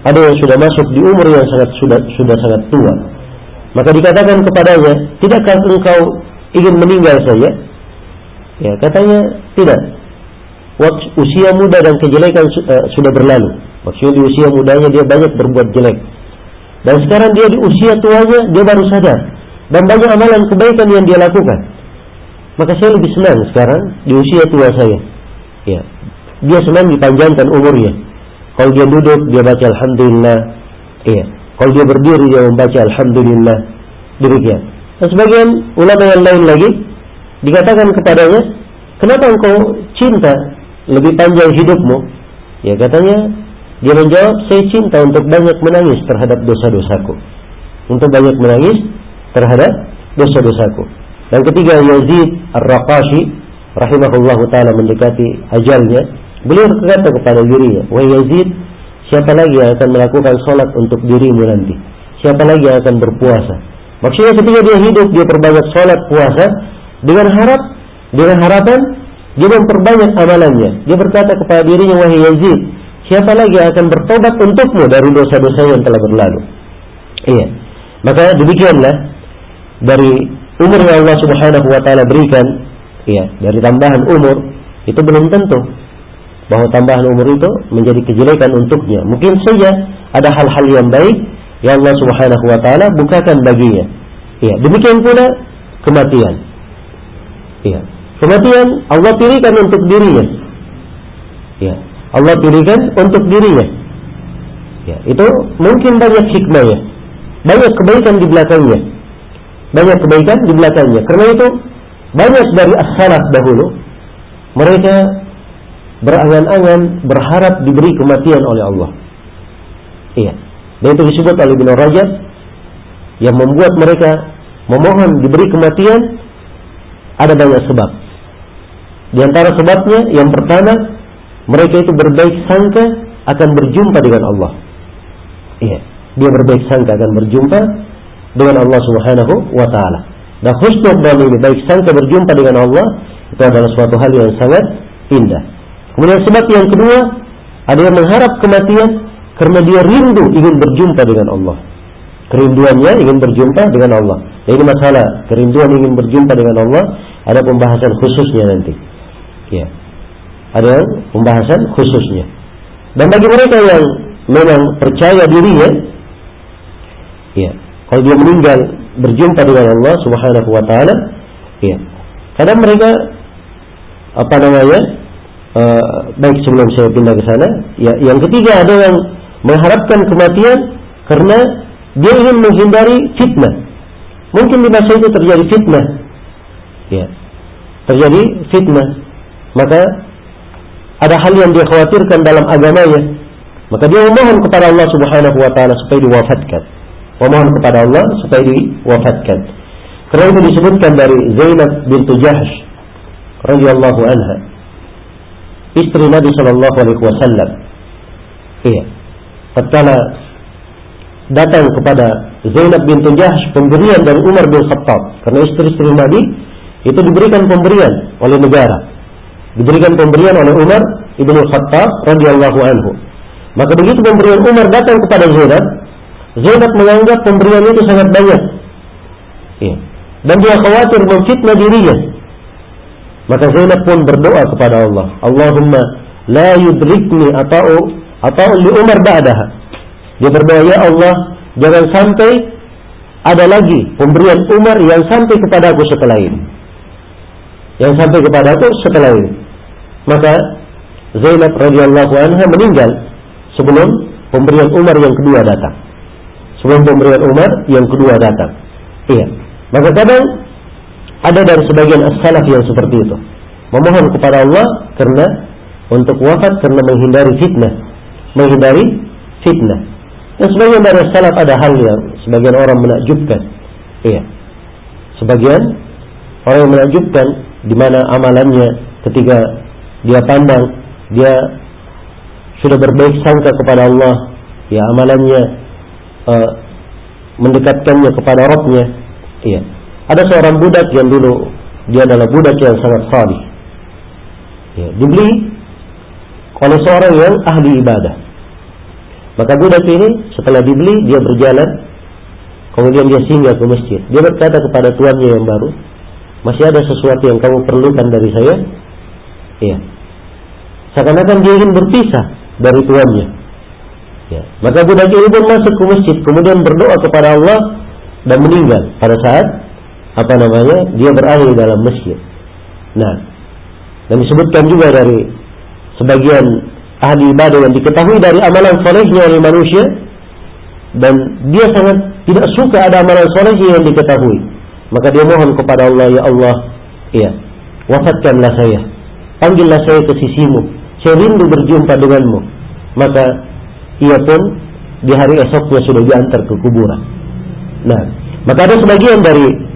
ada yang sudah masuk di umur yang sangat sudah sudah sangat tua. Maka dikatakan kepadanya, tidakkah engkau ingin meninggal saja? Ya, katanya tidak. Waktu usia muda dan kejelekan uh, sudah berlalu. Maksudnya di usia mudanya dia banyak berbuat jelek. Dan sekarang dia di usia tuanya dia baru sadar. Dan banyak amalan kebaikan yang dia lakukan. Maka saya lebih senang sekarang di usia tua saya. Ya. Dia senang dipanjangkan umurnya. Kalau dia duduk dia baca alhamdulillah. Iya. Kalau dia berdiri dia membaca alhamdulillah. Demikian. Dan sebagian ulama yang lain lagi dikatakan kepadanya, "Kenapa engkau cinta lebih panjang hidupmu?" Ya katanya, dia menjawab, saya cinta untuk banyak menangis terhadap dosa-dosaku. Untuk banyak menangis terhadap dosa-dosaku. Dan ketiga Yazid Ar-Raqashi rahimahullah taala mendekati ajalnya, beliau berkata kepada dirinya, "Wahai Yazid, siapa lagi yang akan melakukan sholat untuk dirimu nanti? Siapa lagi yang akan berpuasa?" Maksudnya ketika dia hidup, dia perbanyak sholat puasa dengan harap, dengan harapan dia memperbanyak amalannya. Dia berkata kepada dirinya, "Wahai Yazid, siapa lagi yang akan bertobat untukmu dari dosa-dosa yang telah berlalu. Iya. Maka demikianlah dari umur yang Allah Subhanahu wa taala berikan, iya, dari tambahan umur itu belum tentu bahwa tambahan umur itu menjadi kejelekan untuknya. Mungkin saja ada hal-hal yang baik yang Allah Subhanahu wa taala bukakan baginya. Iya, demikian pula kematian. Iya. Kematian Allah pilihkan untuk dirinya. Iya. Allah pilihkan untuk dirinya. Ya, itu mungkin banyak hikmahnya. Banyak kebaikan di belakangnya. Banyak kebaikan di belakangnya. Karena itu banyak dari as-salaf dahulu mereka berangan-angan berharap diberi kematian oleh Allah. Iya. Dan itu disebut oleh Ibnu Rajab yang membuat mereka memohon diberi kematian ada banyak sebab. Di antara sebabnya yang pertama mereka itu berbaik sangka akan berjumpa dengan Allah. Iya, dia berbaik sangka akan berjumpa dengan Allah Subhanahu wa taala. Dan husnul ini baik sangka berjumpa dengan Allah itu adalah suatu hal yang sangat indah. Kemudian sebab yang kedua, ada yang mengharap kematian karena dia rindu ingin berjumpa dengan Allah. Kerinduannya ingin berjumpa dengan Allah. Ya, ini masalah kerinduan ingin berjumpa dengan Allah ada pembahasan khususnya nanti. Ya. Ada pembahasan khususnya. Dan bagi mereka yang memang percaya dirinya, Ya. Kalau dia meninggal berjumpa dengan Allah Subhanahu wa taala, ya. Kadang mereka apa namanya? Uh, baik sebelum saya pindah ke sana, ya yang ketiga ada yang mengharapkan kematian karena dia ingin menghindari fitnah. Mungkin di masa itu terjadi fitnah. Ya. Terjadi fitnah. Maka ada hal yang dia khawatirkan dalam agamanya. Maka dia memohon kepada Allah Subhanahu wa taala supaya diwafatkan. Memohon kepada Allah supaya diwafatkan. Karena itu disebutkan dari Zainab bintu Jahsh radhiyallahu anha. Istri Nabi sallallahu alaihi wasallam. Iya. Tatkala datang kepada Zainab bintu Jahsh pemberian dari Umar bin Khattab karena istri-istri Nabi itu diberikan pemberian oleh negara diberikan pemberian oleh Umar ibnu Khattab radhiyallahu anhu maka begitu pemberian Umar datang kepada Zainab Zainab menganggap pemberian itu sangat banyak ya. dan dia khawatir memfitnah dirinya maka Zainab pun berdoa kepada Allah Allahumma la yudrikni atau atau li Umar ba'daha dia berdoa, ya Allah, jangan sampai ada lagi pemberian Umar yang sampai kepada aku setelah ini. Yang sampai kepada aku setelah ini. Maka Zainab radhiyallahu anha meninggal sebelum pemberian Umar yang kedua datang. Sebelum pemberian Umar yang kedua datang. Iya. Maka kadang ada dari sebagian as-salaf yang seperti itu. Memohon kepada Allah karena untuk wafat karena menghindari fitnah. Menghindari fitnah. Dan sebagian dari salaf ada hal yang sebagian orang menakjubkan. Iya. Sebagian orang yang menakjubkan di mana amalannya ketika dia pandang dia sudah berbaik sangka kepada Allah, ya amalannya uh, mendekatkannya kepada Rabbnya. Iya. Ada seorang budak yang dulu dia adalah budak yang sangat salih. Ya, dibeli oleh seorang yang ahli ibadah. Maka budak ini setelah dibeli dia berjalan kemudian dia singgah ke masjid. Dia berkata kepada tuannya yang baru, masih ada sesuatu yang kamu perlukan dari saya? Iya. Seakan-akan dia ingin berpisah dari tuannya. Ya. Maka budak ini pun masuk ke masjid, kemudian berdoa kepada Allah dan meninggal pada saat apa namanya dia berada di dalam masjid. Nah, dan disebutkan juga dari sebagian ahli ibadah yang diketahui dari amalan solehnya oleh manusia dan dia sangat tidak suka ada amalan solehnya yang diketahui. Maka dia mohon kepada Allah ya Allah ya wafatkanlah saya panggillah saya ke sisimu saya rindu berjumpa denganmu. Maka ia pun di hari esoknya sudah diantar ke kuburan. Nah maka ada sebagian dari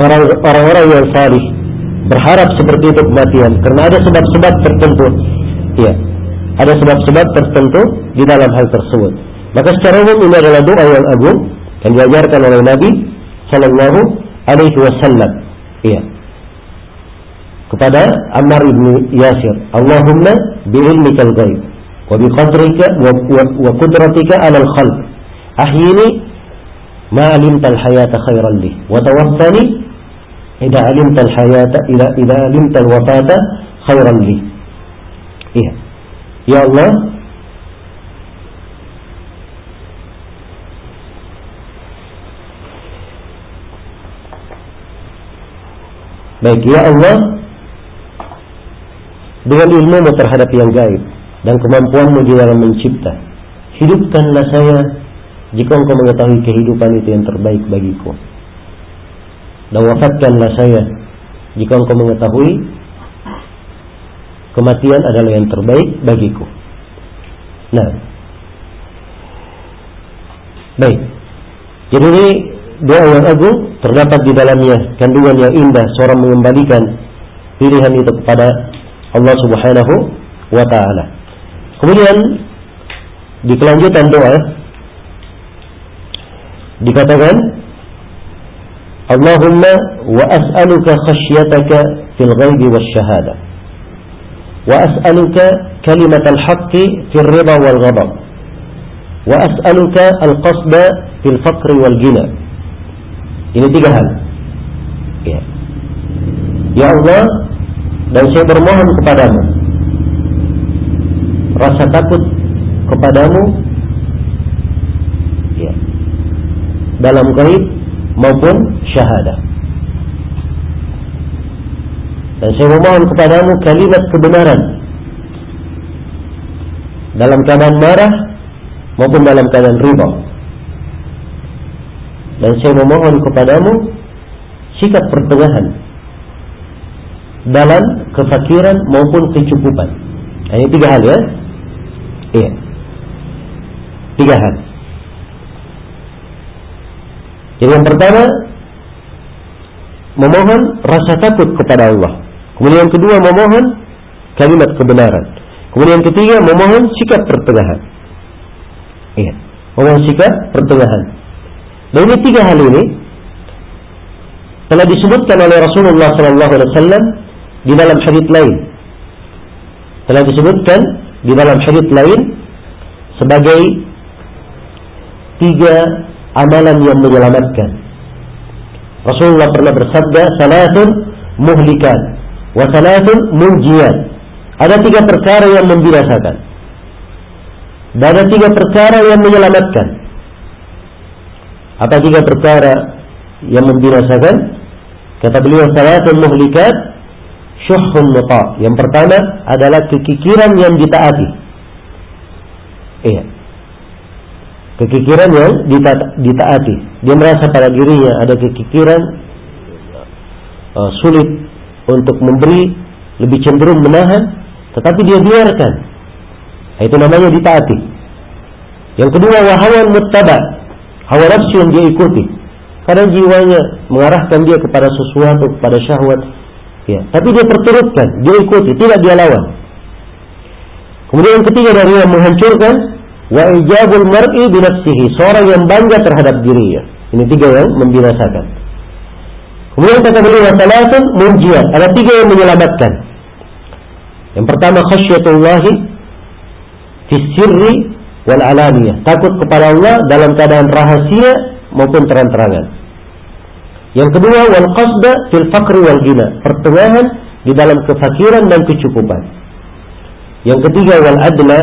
orang-orang yang salih berharap seperti itu kematian karena ada sebab-sebab tertentu ya ada sebab-sebab tertentu di dalam hal tersebut. Maka secara umum ini adalah doa yang agung yang diajarkan oleh Nabi Shallallahu Alaihi Wasallam. Iya. Kepada Ammar ibn Yasir, Allahumma bi'ilmikal ghaib wa biqadrika wa, wa, wa qudratika 'ala al-khalq ahyini ma 'alimta al-hayata khairan li wa tawaffani idza 'alimta al-hayata ila idza 'alimta al-wafata khairan li. Iya. Ya Allah Baik ya Allah Dengan ilmu terhadap yang gaib Dan kemampuanmu di dalam mencipta Hidupkanlah saya Jika engkau mengetahui kehidupan itu yang terbaik bagiku Dan wafatkanlah saya Jika engkau mengetahui kematian adalah yang terbaik bagiku. Nah, baik. Jadi ini doa yang agung terdapat di dalamnya kandungan yang indah seorang mengembalikan pilihan itu kepada Allah Subhanahu wa taala. Kemudian di kelanjutan doa dikatakan Allahumma wa as'aluka khasyataka fil ghaibi wasyahadah وأسألك كلمة الحق في الرضا والغضب وأسألك القصد في الفقر والغنى ini tiga hal ya. ya Allah dan saya bermohon kepadamu rasa takut kepadamu dalam gaib maupun syahadah. Dan saya memohon kepadamu kalimat kebenaran dalam keadaan marah maupun dalam keadaan riba. Dan saya memohon kepadamu sikap pertengahan dalam kefakiran maupun kecukupan. Ini tiga hal ya. Iya. Tiga hal. Jadi yang pertama memohon rasa takut kepada Allah. Kemudian yang kedua memohon kalimat kebenaran. Kemudian yang ketiga memohon sikap pertengahan. Iya, memohon sikap pertengahan. Dan ini tiga hal ini telah disebutkan oleh Rasulullah SAW di dalam hadits lain. Telah disebutkan di dalam hadits lain sebagai tiga amalan yang menyelamatkan. Rasulullah pernah bersabda, "Salatun muhlikat wa salatun munjiyat." Ada tiga perkara yang membinasakan. Dan ada tiga perkara yang menyelamatkan. Apa tiga perkara yang membinasakan? Kata beliau, "Salatun muhlikat syuhun muta." Yang pertama adalah kekikiran yang ditaati. Iya kekikiran yang dita ditaati. Dia merasa pada dirinya ada kekikiran uh, sulit untuk memberi, lebih cenderung menahan, tetapi dia biarkan. Itu namanya ditaati. Yang kedua wahawan muttaba, hawa nafsu yang dia ikuti. Karena jiwanya mengarahkan dia kepada sesuatu, kepada syahwat. Ya, tapi dia perturutkan, dia ikuti, tidak dia lawan. Kemudian yang ketiga dari yang menghancurkan wa ijabul mar'i binafsihi seorang yang bangga terhadap dirinya. Ini tiga yang membinasakan. Kemudian kata beliau salatun munjiat. Ada tiga yang menyelamatkan. Yang pertama khasyatullahi fi sirri wal alaniyah. Takut kepada Allah dalam keadaan rahasia maupun terang-terangan. Yang kedua wal qasda fil faqri wal gina. Pertengahan di dalam kefakiran dan kecukupan. Yang ketiga wal adla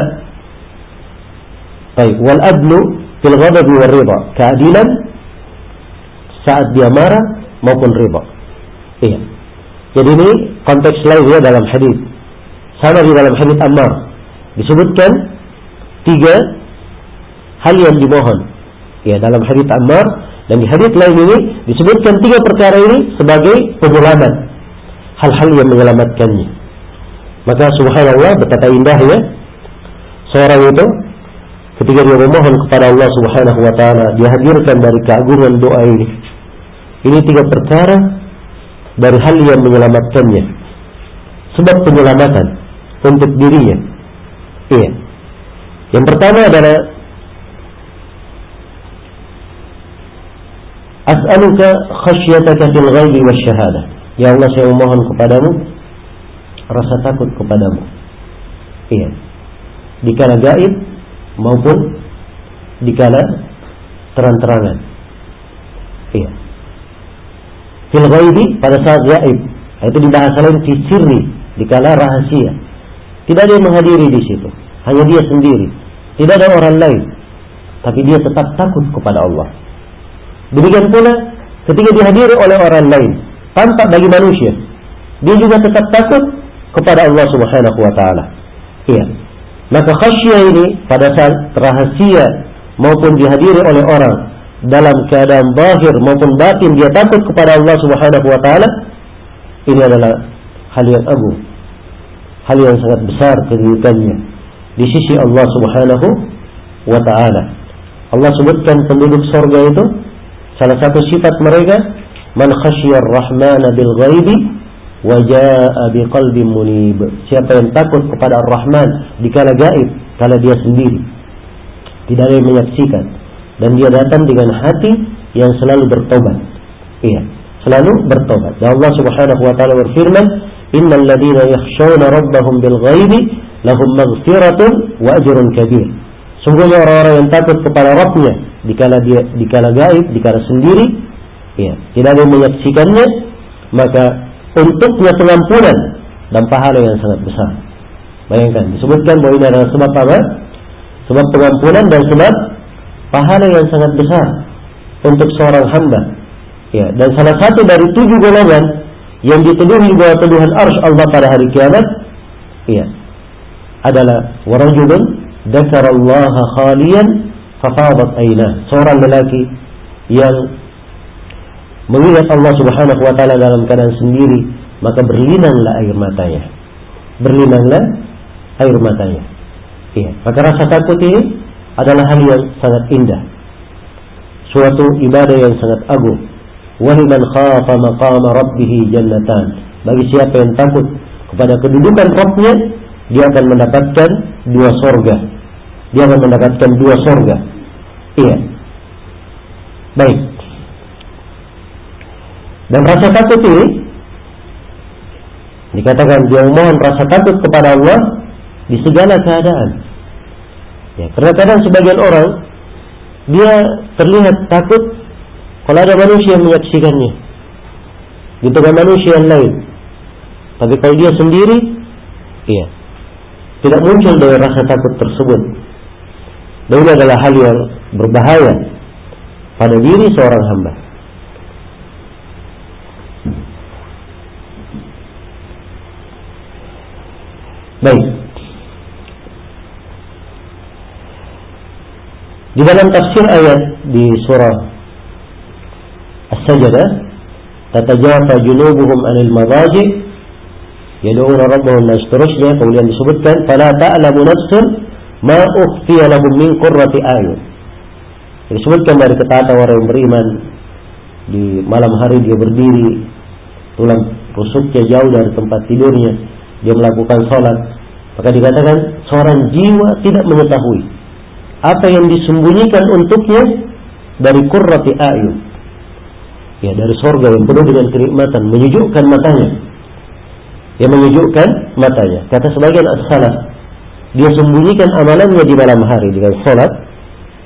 Baik, wal adlu fil ghadabi wal ridha. Keadilan saat dia marah maupun ridha. Iya. Jadi ini konteks lain ya dalam hadis. Sama di dalam hadis Ammar disebutkan tiga hal yang dimohon. Ya, dalam hadis Ammar dan di hadis lain ini disebutkan tiga perkara ini sebagai penyelamat. Hal-hal yang menyelamatkannya. Maka subhanallah betapa indahnya seorang itu ketika dia memohon kepada Allah Subhanahu wa taala dihadirkan dari keagungan doa ini. Ini tiga perkara dari hal yang menyelamatkannya. Sebab penyelamatan untuk dirinya. Iya. Yang pertama adalah as'aluka khasyataka fil ghaibi wasyahadah ya Allah saya memohon kepadamu rasa takut kepadamu. Iya. Dikala gaib maupun dikala terang-terangan. Iya. Fil ghaibi pada saat gaib. Itu di bahasa lain fi sirri, dikala rahasia. Tidak ada yang menghadiri di situ, hanya dia sendiri. Tidak ada orang lain, tapi dia tetap takut kepada Allah. Demikian pula ketika dihadiri oleh orang lain, tampak bagi manusia, dia juga tetap takut kepada Allah Subhanahu wa taala. Iya. Maka khasyah ini pada saat rahasia maupun dihadiri oleh orang dalam keadaan zahir maupun batin dia takut kepada Allah Subhanahu wa taala ini adalah hal yang agung hal yang sangat besar kedudukannya di sisi Allah Subhanahu wa taala. Allah sebutkan penduduk surga itu salah satu sifat mereka man khasyiyar rahmana bil ghaibi Wajah biqalbin munib. Siapa yang takut kepada Ar-Rahman di kala gaib, kala dia sendiri. Tidak ada yang menyaksikan dan dia datang dengan hati yang selalu bertobat. Iya, selalu bertobat. Dan Allah Subhanahu wa taala berfirman, "Innal ladzina yakhshawna rabbahum bil ghaibi lahum maghfiratun wa ajrun kabir." Sungguhnya orang-orang yang takut kepada Rabbnya dikala dia dikala gaib, dikala sendiri, ya, tidak ada yang menyaksikannya, maka untuknya pengampunan dan pahala yang sangat besar. Bayangkan, disebutkan bahwa ini adalah sebab apa? Sebab pengampunan dan sebab pahala yang sangat besar. untuk seorang hamba. Ya, dan salah satu dari tujuh golongan yang dituduhi bahwa tuduhan arsh Allah pada hari kiamat, ya, adalah warajulun dzakarallaha khalian fafadat aina. Seorang lelaki yang mengingat Allah Subhanahu wa taala dalam keadaan sendiri, maka berlinanglah air matanya. Berlinanglah air matanya. Iya, maka rasa takut ini adalah hal yang sangat indah. Suatu ibadah yang sangat agung. Wahiman khafa maqama rabbih jannatan. Bagi siapa yang takut kepada kedudukan Rabbnya, dia akan mendapatkan dua sorga. Dia akan mendapatkan dua sorga. Iya. Baik. Dan rasa takut ini dikatakan dia mohon rasa takut kepada Allah di segala keadaan. Ya, karena kadang sebagian orang dia terlihat takut kalau ada manusia yang menyaksikannya di tengah manusia yang lain. Tapi kalau dia sendiri, iya, tidak muncul dari rasa takut tersebut. Dan ini adalah hal yang berbahaya pada diri seorang hamba. Baik. Di dalam tafsir ayat di surah As-Sajdah, tatajafa junubuhum anil madaji yad'una rabbahum dan seterusnya kemudian disebutkan fala ta'lamu nafsun ma ukhfiya lahum min qurrati ayun. Disebutkan dari kata orang yang beriman di malam hari dia berdiri tulang rusuknya jauh dari tempat tidurnya dia melakukan sholat maka dikatakan seorang jiwa tidak mengetahui apa yang disembunyikan untuknya dari kurrati ayun. Ya dari sorga yang penuh dengan kenikmatan menyejukkan matanya. Yang menyejukkan matanya. Kata sebagian as-salaf dia sembunyikan amalannya di malam hari dengan sholat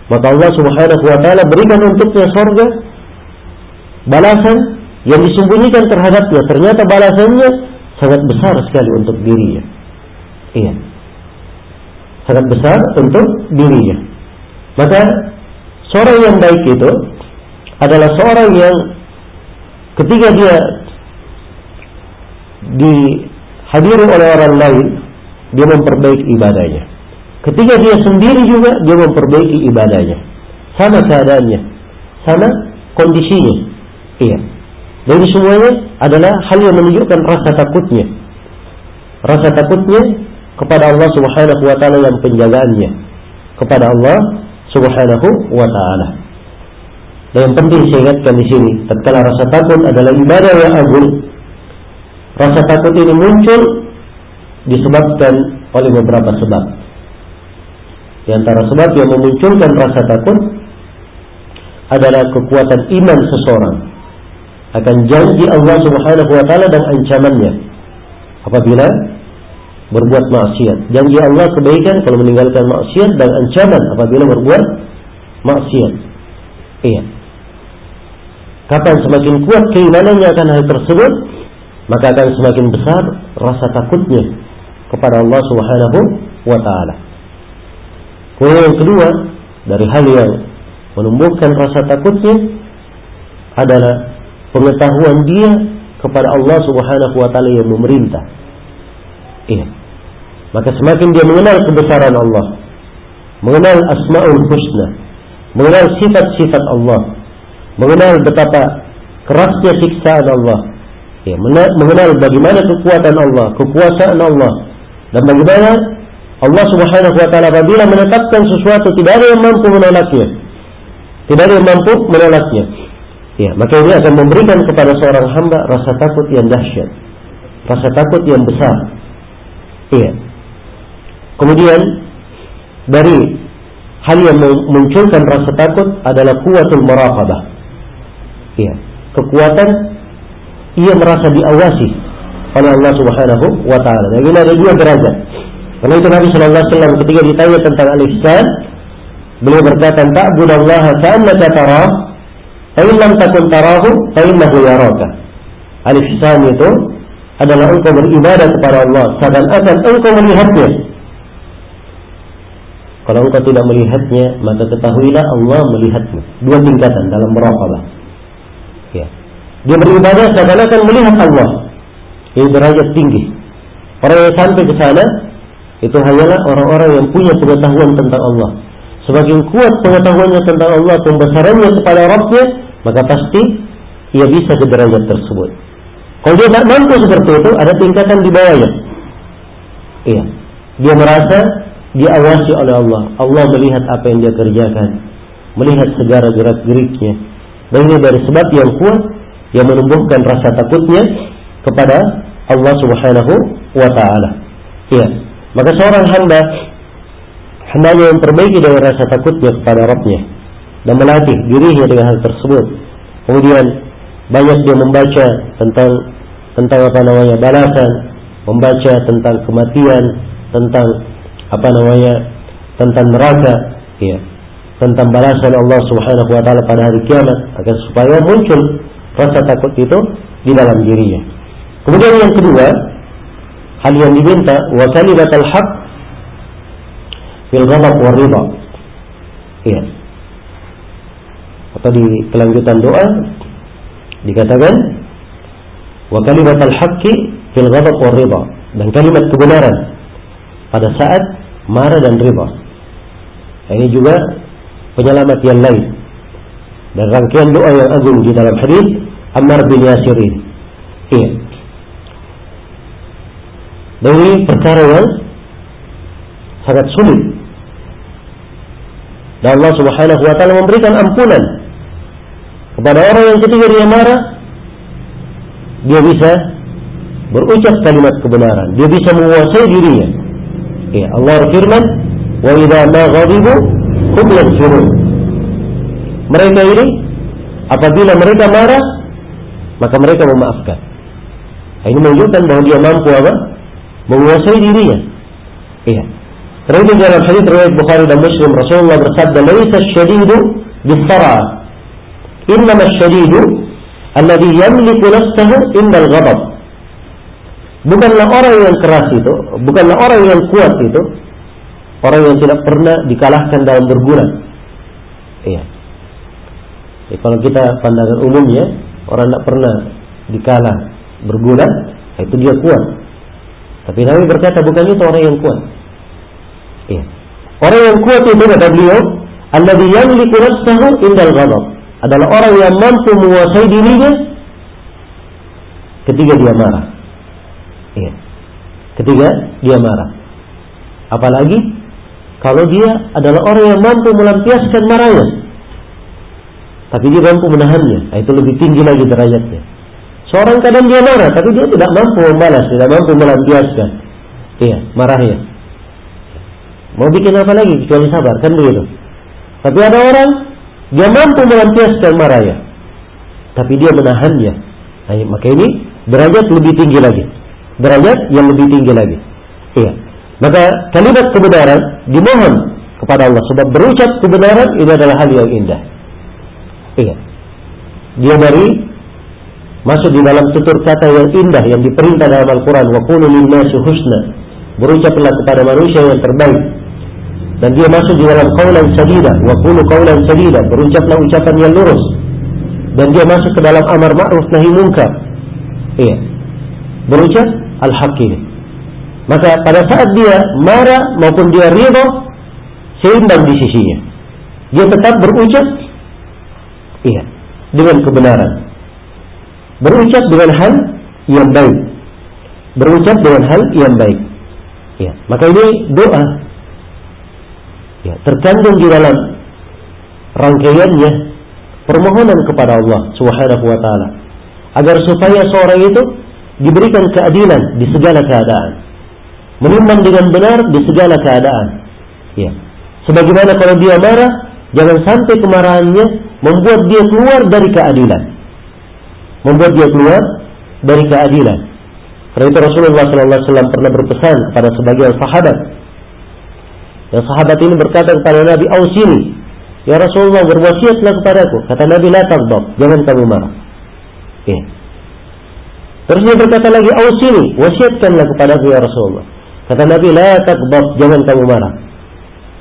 maka Allah subhanahu wa ta'ala berikan untuknya sorga balasan yang disembunyikan terhadapnya. Ternyata balasannya sangat besar sekali untuk dirinya. Iya. Sangat besar untuk dirinya. Maka seorang yang baik itu adalah seorang yang ketika dia dihadiri oleh orang lain, dia memperbaiki ibadahnya. Ketika dia sendiri juga, dia memperbaiki ibadahnya. Sama keadaannya, sama kondisinya. Iya. Jadi semuanya adalah hal yang menunjukkan rasa takutnya. Rasa takutnya kepada Allah Subhanahu wa taala yang penjagaannya. Kepada Allah Subhanahu wa taala. Dan yang penting saya ingatkan di sini, tatkala rasa takut adalah ibadah yang agung. Rasa takut ini muncul disebabkan oleh beberapa sebab. Di antara sebab yang memunculkan rasa takut adalah kekuatan iman seseorang akan janji Allah Subhanahu wa taala dan ancamannya apabila berbuat maksiat. Janji Allah kebaikan kalau meninggalkan maksiat dan ancaman apabila berbuat maksiat. Iya. Kapan semakin kuat keimanannya akan hal tersebut, maka akan semakin besar rasa takutnya kepada Allah Subhanahu wa taala. Kemudian kedua dari hal yang menumbuhkan rasa takutnya adalah pengetahuan dia kepada Allah Subhanahu wa taala yang memerintah. Iya. Maka semakin dia mengenal kebesaran Allah, mengenal asmaul husna, mengenal sifat-sifat Allah, mengenal betapa kerasnya siksaan Allah, ya, mengenal bagaimana kekuatan Allah, kekuasaan Allah, dan bagaimana Allah Subhanahu wa taala apabila menetapkan sesuatu tidak ada yang mampu menolaknya. Tidak ada yang mampu menolaknya. Ya, maka ini akan memberikan kepada seorang hamba rasa takut yang dahsyat, rasa takut yang besar. Iya. Kemudian dari hal yang memunculkan rasa takut adalah kuatul muraqabah. Iya, kekuatan ia merasa diawasi oleh Allah Subhanahu wa taala. Ini ada dua derajat. Karena itu Nabi sallallahu alaihi wasallam ketika ditanya tentang al-ihsan, beliau berkata, "Ta'budallaha ka'annaka tarah Fa'in takun tarahu fa'innahu yaraka. Alif ihsan itu adalah engkau beribadah kepada Allah seakan-akan engkau melihatnya. Kalau engkau tidak melihatnya, maka ketahuilah Allah melihatmu. Dua tingkatan dalam merokabah. Ya. Dia beribadah seakan-akan melihat Allah. Ini derajat tinggi. Orang yang sampai ke sana itu hanyalah orang-orang yang punya pengetahuan tentang Allah. Semakin kuat pengetahuannya tentang Allah, pembesarannya kepada Rabbnya, maka pasti ia bisa ke derajat tersebut. Kalau dia tak mampu seperti itu, ada tingkatan di bawahnya. Iya. Dia merasa diawasi oleh Allah. Allah melihat apa yang dia kerjakan. Melihat segala gerak-geriknya. Dan ini dari sebab yang kuat yang menumbuhkan rasa takutnya kepada Allah Subhanahu wa taala. Iya. Maka seorang hamba hendaknya memperbaiki dengan rasa takutnya kepada Rabbnya dan melatih dirinya dengan hal tersebut. Kemudian banyak dia membaca tentang tentang apa namanya balasan, membaca tentang kematian, tentang apa namanya tentang neraka, ya, tentang balasan Allah Subhanahu wa taala pada hari kiamat agar supaya muncul rasa takut itu di dalam dirinya. Kemudian yang kedua, hal yang diminta wa kalimatul haq fil ghadab war ridha. Iya. Atau di kelanjutan doa dikatakan wa kalimatul haqqi fil ghadab war ridha dan kalimat kebenaran pada saat marah dan riba. Ini juga penyelamat yang lain dan rangkaian doa yang agung di dalam hadis Ammar bin Yasir ini. Iya. Dari perkara yang sangat sulit. Dan Allah Subhanahu wa taala memberikan ampunan kepada orang yang ketika dia marah dia bisa berucap kalimat kebenaran, dia bisa menguasai dirinya. Ya, Allah berfirman, "Wa idza ma ghadibu hum yaghfirun." Mereka ini apabila mereka marah, maka mereka memaafkan. Nah, ini menunjukkan bahwa dia mampu apa? Menguasai dirinya. Iya. Terus dalam hadis riwayat Bukhari dan Muslim Rasulullah bersabda, "Laisa syadidu bis-sara. Innama syadidu alladhi yamliku nafsahu indal ghadab." Bukanlah orang yang keras itu, bukanlah orang yang kuat itu, orang yang tidak pernah dikalahkan dalam berguna. Iya. Kalau kita pandangan umumnya, orang tidak pernah dikalah berguna, itu dia kuat. Tapi Nabi berkata bukan itu orang yang kuat. Iya. Orang yang kuat itu kata beliau, alladhi yamliku nafsahu indal ghadab. Adalah orang yang mampu menguasai dirinya ketika dia marah. Iya. Ketika dia marah. Apalagi kalau dia adalah orang yang mampu melampiaskan marahnya. Tapi dia mampu menahannya. Nah, itu lebih tinggi lagi derajatnya. Seorang kadang dia marah, tapi dia tidak mampu membalas, tidak mampu melampiaskan. Iya, marahnya. Mau bikin apa lagi kecuali sabar, kan begitu. Tapi ada orang dia mampu melampiaskan marahnya, tapi dia menahannya. Nah, maka ini derajat lebih tinggi lagi derajat yang lebih tinggi lagi. Iya. Maka kalimat kebenaran dimohon kepada Allah sebab berucap kebenaran ini adalah hal yang indah. Iya. Dia dari masuk di dalam tutur kata yang indah yang diperintah dalam Al-Quran wa linnasi husna berucaplah kepada manusia yang terbaik dan dia masuk di dalam qaulan sadida wa qulu qaulan sadida berucaplah ucapan yang lurus dan dia masuk ke dalam amar ma'ruf nahi munkar iya berucap al-haq ini. Maka pada saat dia marah maupun dia ridho, seimbang di sisinya. Dia tetap berucap iya, dengan kebenaran. Berucap dengan hal yang baik. Berucap dengan hal yang baik. Ya, maka ini doa ya, terkandung di dalam rangkaiannya permohonan kepada Allah Subhanahu wa taala agar supaya seorang itu diberikan keadilan di segala keadaan. Menimbang dengan benar di segala keadaan. Ya. Sebagaimana kalau dia marah, jangan sampai kemarahannya membuat dia keluar dari keadilan. Membuat dia keluar dari keadilan. Karena itu Rasulullah SAW pernah berpesan kepada sebagian sahabat. Yang sahabat ini berkata kepada Nabi Ausini, Ya Rasulullah berwasiatlah kepadaku. Kata Nabi, la jangan kamu marah. Ya. Terus dia berkata lagi, Ausini, wasiatkanlah kepada ya Rasulullah. Kata Nabi, la jangan kamu marah.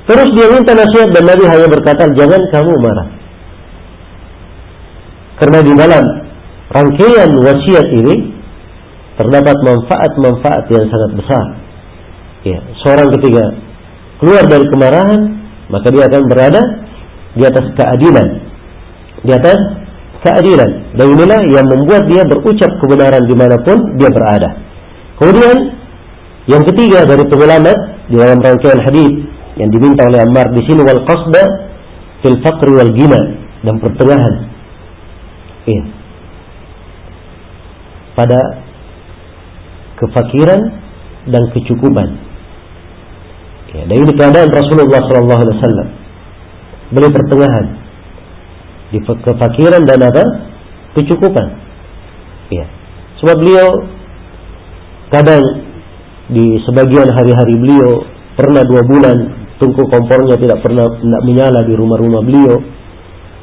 Terus dia minta nasihat dan Nabi hanya berkata, jangan kamu marah. Karena di dalam rangkaian wasiat ini terdapat manfaat-manfaat yang sangat besar. Ya, seorang ketika keluar dari kemarahan, maka dia akan berada di atas keadilan. Di atas keadilan. Dan inilah yang membuat dia berucap kebenaran di mana pun dia berada. Kemudian yang ketiga dari penyelamat di dalam rangkaian hadis yang diminta oleh Ammar di sini wal qasda fil faqr wal gina dan pertengahan. Iya. Pada kefakiran dan kecukupan. Ya, dan ini keadaan Rasulullah Sallallahu Alaihi Wasallam. Beliau pertengahan di kefakiran dan apa? Kecukupan. Ya. Sebab beliau kadang di sebagian hari-hari beliau pernah dua bulan tungku kompornya tidak pernah tidak menyala di rumah-rumah beliau.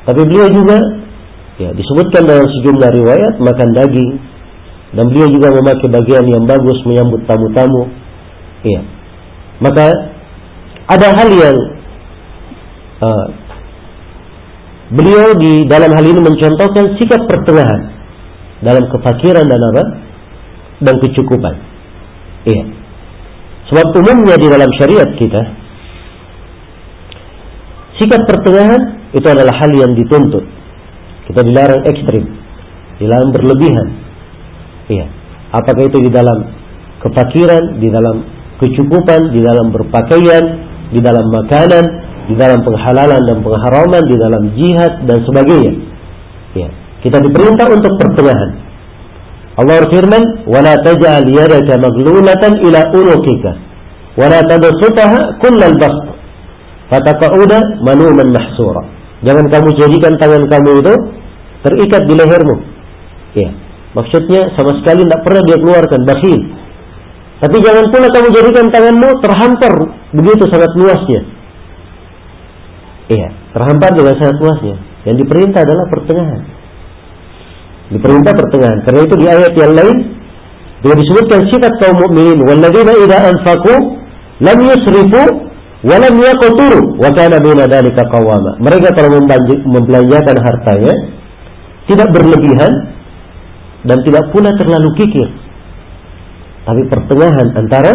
Tapi beliau juga ya disebutkan dalam sejumlah riwayat makan daging dan beliau juga memakai bagian yang bagus menyambut tamu-tamu. Iya. Maka ada hal yang uh, beliau di dalam hal ini mencontohkan sikap pertengahan dalam kefakiran dan apa? dan kecukupan. Iya. Sebab umumnya di dalam syariat kita sikap pertengahan itu adalah hal yang dituntut. Kita dilarang ekstrim, dilarang berlebihan. Iya. Apakah itu di dalam kefakiran, di dalam kecukupan, di dalam berpakaian, di dalam makanan, di dalam penghalalan dan pengharaman, di dalam jihad dan sebagainya. Ya, kita diperintah untuk pertengahan. Allah berfirman, "Wala taj'al yadaka maghlulatan ila unukika, wala tabsutha kullal bast, fataqauda manuman mahsura." Jangan kamu jadikan tangan kamu itu terikat di lehermu. Ya, maksudnya sama sekali tidak pernah dia keluarkan bakhil. Tapi jangan pula kamu jadikan tanganmu terhampar begitu sangat luasnya Iya, terhampar dengan sangat luasnya. Yang diperintah adalah pertengahan. Diperintah pertengahan. Karena itu di ayat yang lain juga disebutkan sifat kaum mukminin walladzina idza anfaqu lam yusrifu wa lam wa kana baina dzalika qawama. Mereka kalau membelanjakan hartanya tidak berlebihan dan tidak pula terlalu kikir. Tapi pertengahan antara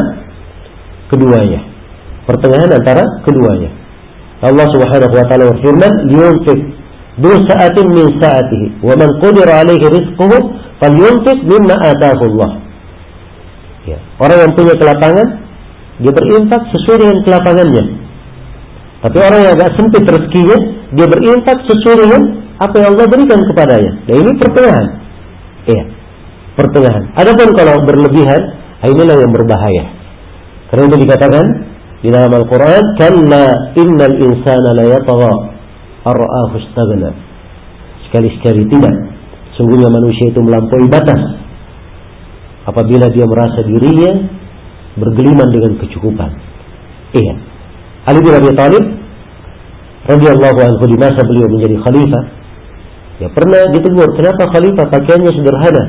keduanya. Pertengahan antara keduanya. Allah Subhanahu wa taala berfirman, "Yunfiq du sa'atin min sa'atihi, wa man qadira 'alaihi rizquhu falyunfiq mimma ataahu Allah." Ya, orang yang punya kelapangan dia berinfak sesuai dengan kelapangannya. Tapi orang yang agak sempit rezekinya, dia berinfak sesuai dengan apa yang Allah berikan kepadanya. Dan ini pertengahan. Iya, pertengahan. Adapun kalau berlebihan, inilah yang berbahaya. Karena itu dikatakan di dalam Al-Quran kalla innal insana la yatagha ar'ahu istaghna sekali-sekali tidak. Sungguhnya manusia itu melampaui batas. Apabila dia merasa dirinya bergeliman dengan kecukupan. Iya. Ali bin Abi Thalib radhiyallahu anhu di masa beliau menjadi khalifah ya pernah ditegur kenapa khalifah pakaiannya sederhana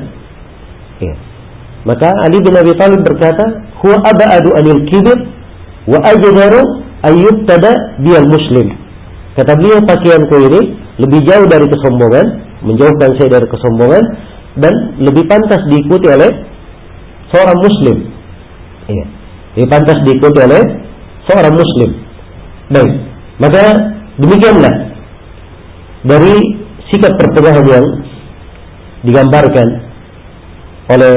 iya maka Ali bin Abi Thalib berkata huwa abadu anil kibir wa ajdaru tada bial muslim. Kata beliau pakaianku ini lebih jauh dari kesombongan, menjauhkan saya dari kesombongan dan lebih pantas diikuti oleh seorang muslim. Iya. Lebih pantas diikuti oleh seorang muslim. Baik. Maka demikianlah dari sikap pertengahan yang digambarkan oleh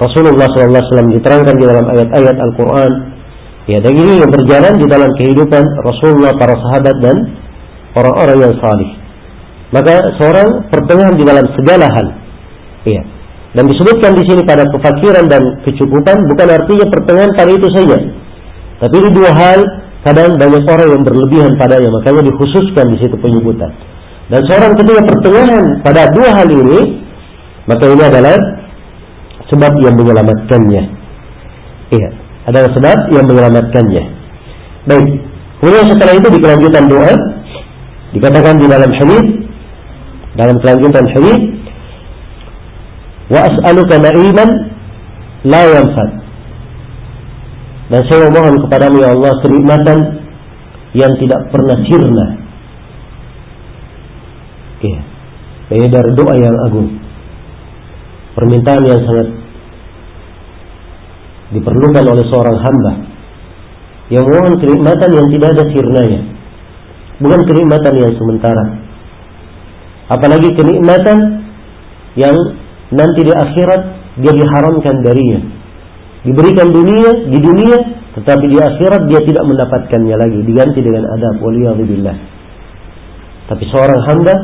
Rasulullah SAW diterangkan di dalam ayat-ayat Al-Quran Ya, dan ini yang berjalan di dalam kehidupan Rasulullah, para sahabat dan orang-orang yang salih. Maka seorang pertengahan di dalam segala hal. Ya. Dan disebutkan di sini pada kefakiran dan kecukupan bukan artinya pertengahan pada itu saja. Tapi ini dua hal kadang banyak orang yang berlebihan padanya makanya dikhususkan di situ penyebutan. Dan seorang ketika pertengahan pada dua hal ini maka ini adalah sebab yang menyelamatkannya. Iya adalah sebab yang menyelamatkannya. Baik. Kemudian setelah itu di kelanjutan doa dikatakan di dalam hadis dalam kelanjutan hadis wa as'aluka na'iman la yanfad. Dan saya memohon kepadamu ya Allah kenikmatan yang tidak pernah sirna. Iya. Ini dari doa yang agung. Permintaan yang sangat diperlukan oleh seorang hamba yang mohon kenikmatan yang tidak ada sirnanya. Bukan kenikmatan yang sementara. Apalagi kenikmatan yang nanti di akhirat dia diharamkan darinya. Diberikan dunia di dunia tetapi di akhirat dia tidak mendapatkannya lagi diganti dengan adab waliyadzubillah. Tapi seorang hamba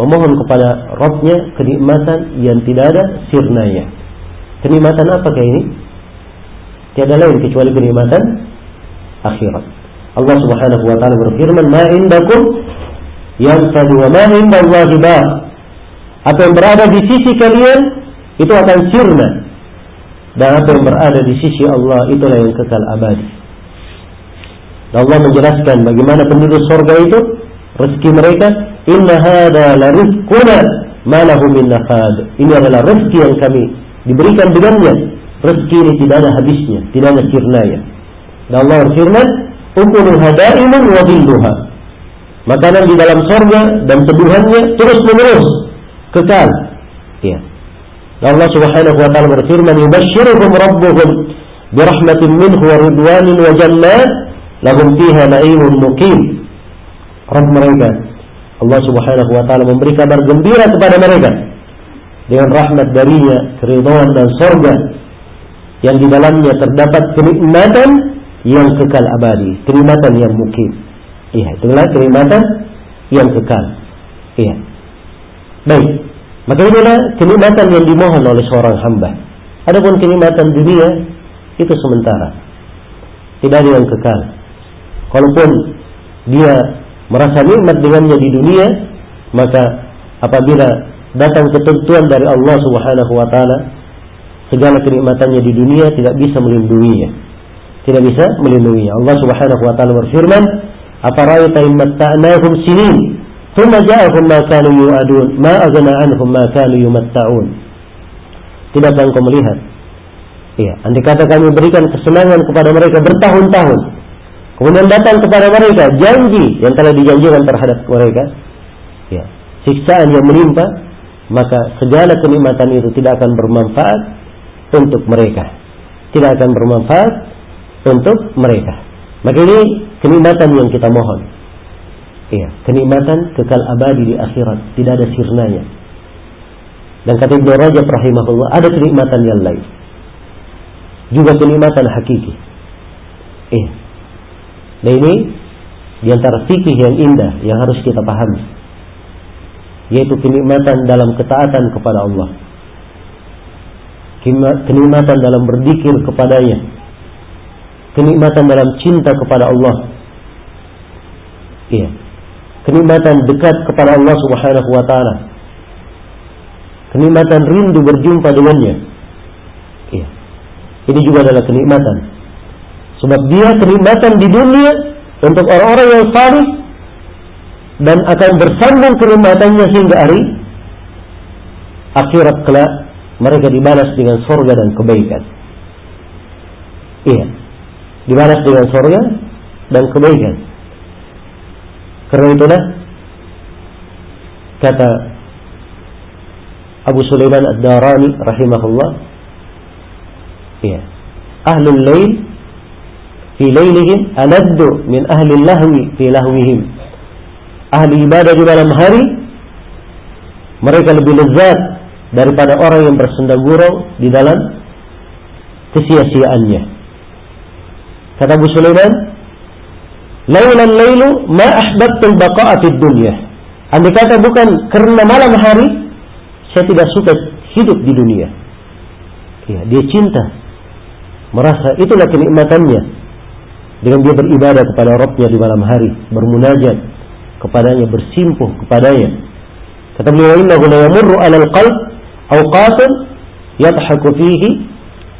memohon kepada Rabbnya kenikmatan yang tidak ada sirnanya. Kenikmatan apakah ini? Tiada lain kecuali kenikmatan akhirat. Allah Subhanahu wa taala berfirman, "Ma indakum yanfadu wa ma indallahi ba." Apa yang berada di sisi kalian itu akan sirna. Dan apa yang berada di sisi Allah itulah yang kekal abadi. Dan Allah menjelaskan bagaimana penduduk surga itu rezeki mereka, "Inna hada la rizquna ma lahu min nafad." Ini adalah rezeki yang kami diberikan dengannya. Rezeki ini tidak ada habisnya, tidak ada sirnanya. Dan Allah berfirman, "Ukulu hadaimun wa dhilluha." Makanan di dalam surga dan teduhannya terus menerus kekal. Ya. Allah Subhanahu wa taala berfirman, "Yubashshiruhum rabbuhum birahmatin minhu wa ridwanin wa jannat lahum fiha na'imun muqim." Rabb mereka Allah Subhanahu wa taala memberi kabar gembira kepada mereka dengan rahmat darinya, keridhaan dan surga yang di dalamnya terdapat kenikmatan yang kekal abadi, kenikmatan yang mukim. Iya, itulah kenikmatan yang kekal. Iya. Baik. Maka inilah kenikmatan yang dimohon oleh seorang hamba. Adapun kenikmatan dunia itu sementara. Tidak ada yang kekal. Kalaupun dia merasa nikmat dengannya di dunia, maka apabila datang ketentuan dari Allah Subhanahu wa taala, segala kenikmatannya di dunia tidak bisa melindunginya tidak bisa melindunginya. Allah Subhanahu wa taala berfirman, "Afara'aita in matta'nahum sinin, thumma ja'ahum ma kanu yu'adun, ma aghna 'anhum ma kanu yumatta'un." Tidakkah engkau melihat? Iya, andai kata kami berikan kesenangan kepada mereka bertahun-tahun. Kemudian datang kepada mereka janji yang telah dijanjikan terhadap mereka. Ya, siksaan yang menimpa, maka segala kenikmatan itu tidak akan bermanfaat untuk mereka. Tidak akan bermanfaat untuk mereka. Maka ini kenikmatan yang kita mohon. Iya, kenikmatan kekal abadi di akhirat, tidak ada sirnanya. Dan kata Ibnu Rajab rahimahullah, ada kenikmatan yang lain. Juga kenikmatan hakiki. Iya. Dan ini di antara fikih yang indah yang harus kita pahami. Yaitu kenikmatan dalam ketaatan kepada Allah. Kenikmatan dalam berzikir kepadanya kenikmatan dalam cinta kepada Allah. Iya. Kenikmatan dekat kepada Allah Subhanahu wa taala. Kenikmatan rindu berjumpa dengannya. Iya. Ini juga adalah kenikmatan. Sebab dia kenikmatan di dunia untuk orang-orang yang salih dan akan bersambung kenikmatannya hingga hari akhirat kelak mereka dibalas dengan surga dan kebaikan. Iya dibalas dengan surga dan kebaikan. Karena itulah kata Abu Sulaiman Ad-Darani rahimahullah ya ahlul lail fi lailihim aladdu min ahli lahwi fi lahwihim ahli ibadah di malam hari mereka lebih lezat daripada orang yang bersenda gurau di dalam kesia-siaannya Kata Abu Sulaiman, "Lailan lailu ma ahbabtul baqa'a fid dunya." Andai kata bukan karena malam hari, saya tidak suka hidup di dunia. Ya, dia cinta, merasa itulah kenikmatannya dengan dia beribadah kepada Rabbnya di malam hari, bermunajat kepadanya, bersimpuh kepadanya. Kata beliau, "Innahu la yamurru 'alal qalb awqatun yadhaku fihi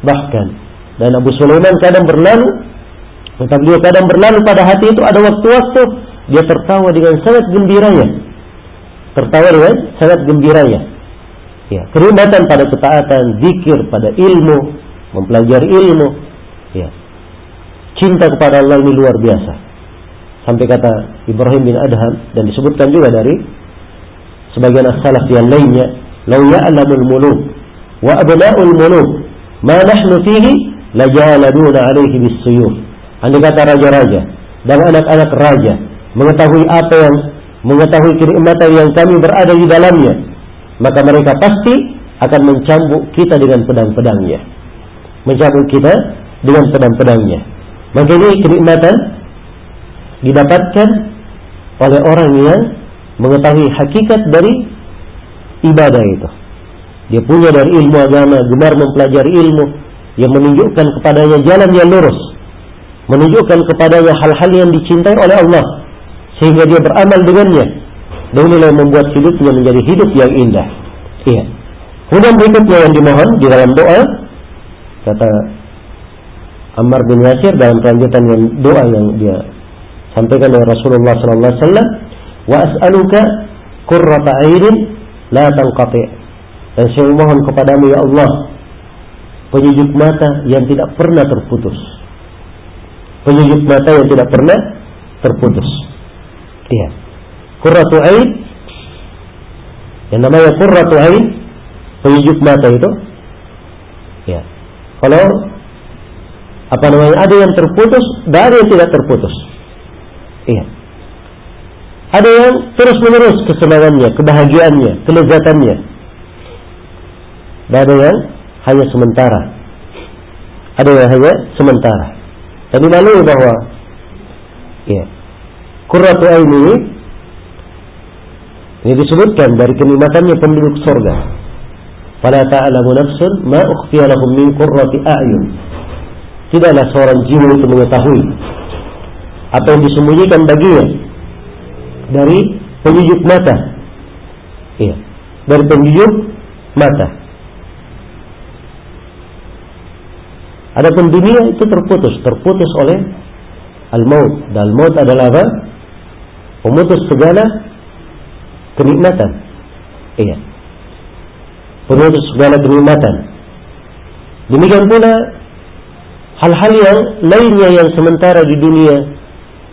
bahkan." Dan Abu Sulaiman kadang berlalu maka beliau kadang berlalu pada hati itu ada waktu-waktu dia tertawa dengan sangat gembiranya. Tertawa dengan sangat gembiranya. Ya, kenikmatan pada ketaatan, zikir pada ilmu, mempelajari ilmu. Ya. Cinta kepada Allah ini luar biasa. Sampai kata Ibrahim bin Adham dan disebutkan juga dari sebagian as-salaf yang lainnya, "Lau ya'lamul muluk wa abna'ul muluk ma nahnu fihi lajaladuna alaihi bis-suyuf." Andai kata raja-raja dan anak-anak raja mengetahui apa yang mengetahui kenikmatan yang kami berada di dalamnya, maka mereka pasti akan mencambuk kita dengan pedang-pedangnya. Mencambuk kita dengan pedang-pedangnya. Maka ini kenikmatan didapatkan oleh orang yang mengetahui hakikat dari ibadah itu. Dia punya dari ilmu agama, gemar mempelajari ilmu yang menunjukkan kepadanya jalan yang lurus. Menunjukkan kepadanya hal-hal yang dicintai oleh Allah. Sehingga dia beramal dengannya. Dan yang membuat hidupnya menjadi hidup yang indah. Iya. Kemudian berikutnya yang dimohon di dalam doa. Kata Ammar bin Yasir dalam kelanjutan yang doa yang dia sampaikan oleh Rasulullah sallallahu alaihi wasallam wa as'aluka qurrata la tanqati. Dan saya mohon kepadamu ya Allah penyejuk mata yang tidak pernah terputus. Penyejuk mata yang tidak pernah terputus. Iya. Qurratu ain yang namanya qurratu ain penyejuk mata itu ya. Kalau apa namanya ada yang terputus dari yang tidak terputus iya ada yang terus menerus kesenangannya, kebahagiaannya, kelezatannya. Dan ada yang hanya sementara. Ada yang hanya sementara. Dan dilalui bahwa ya, kurratu ini ini disebutkan dari kenikmatannya penduduk surga. Fala ta'lamu nafsun ma ukhfiya lahum min qurrati a'yun. Tidaklah seorang jiwa itu mengetahui apa yang disembunyikan baginya dari penyejuk mata. Iya, dari penyejuk mata. Adapun dunia itu terputus, terputus oleh al-maut. Dan al-maut adalah apa? Pemutus segala kenikmatan. Iya. Pemutus segala kenikmatan. Demikian pula hal-hal yang lainnya yang sementara di dunia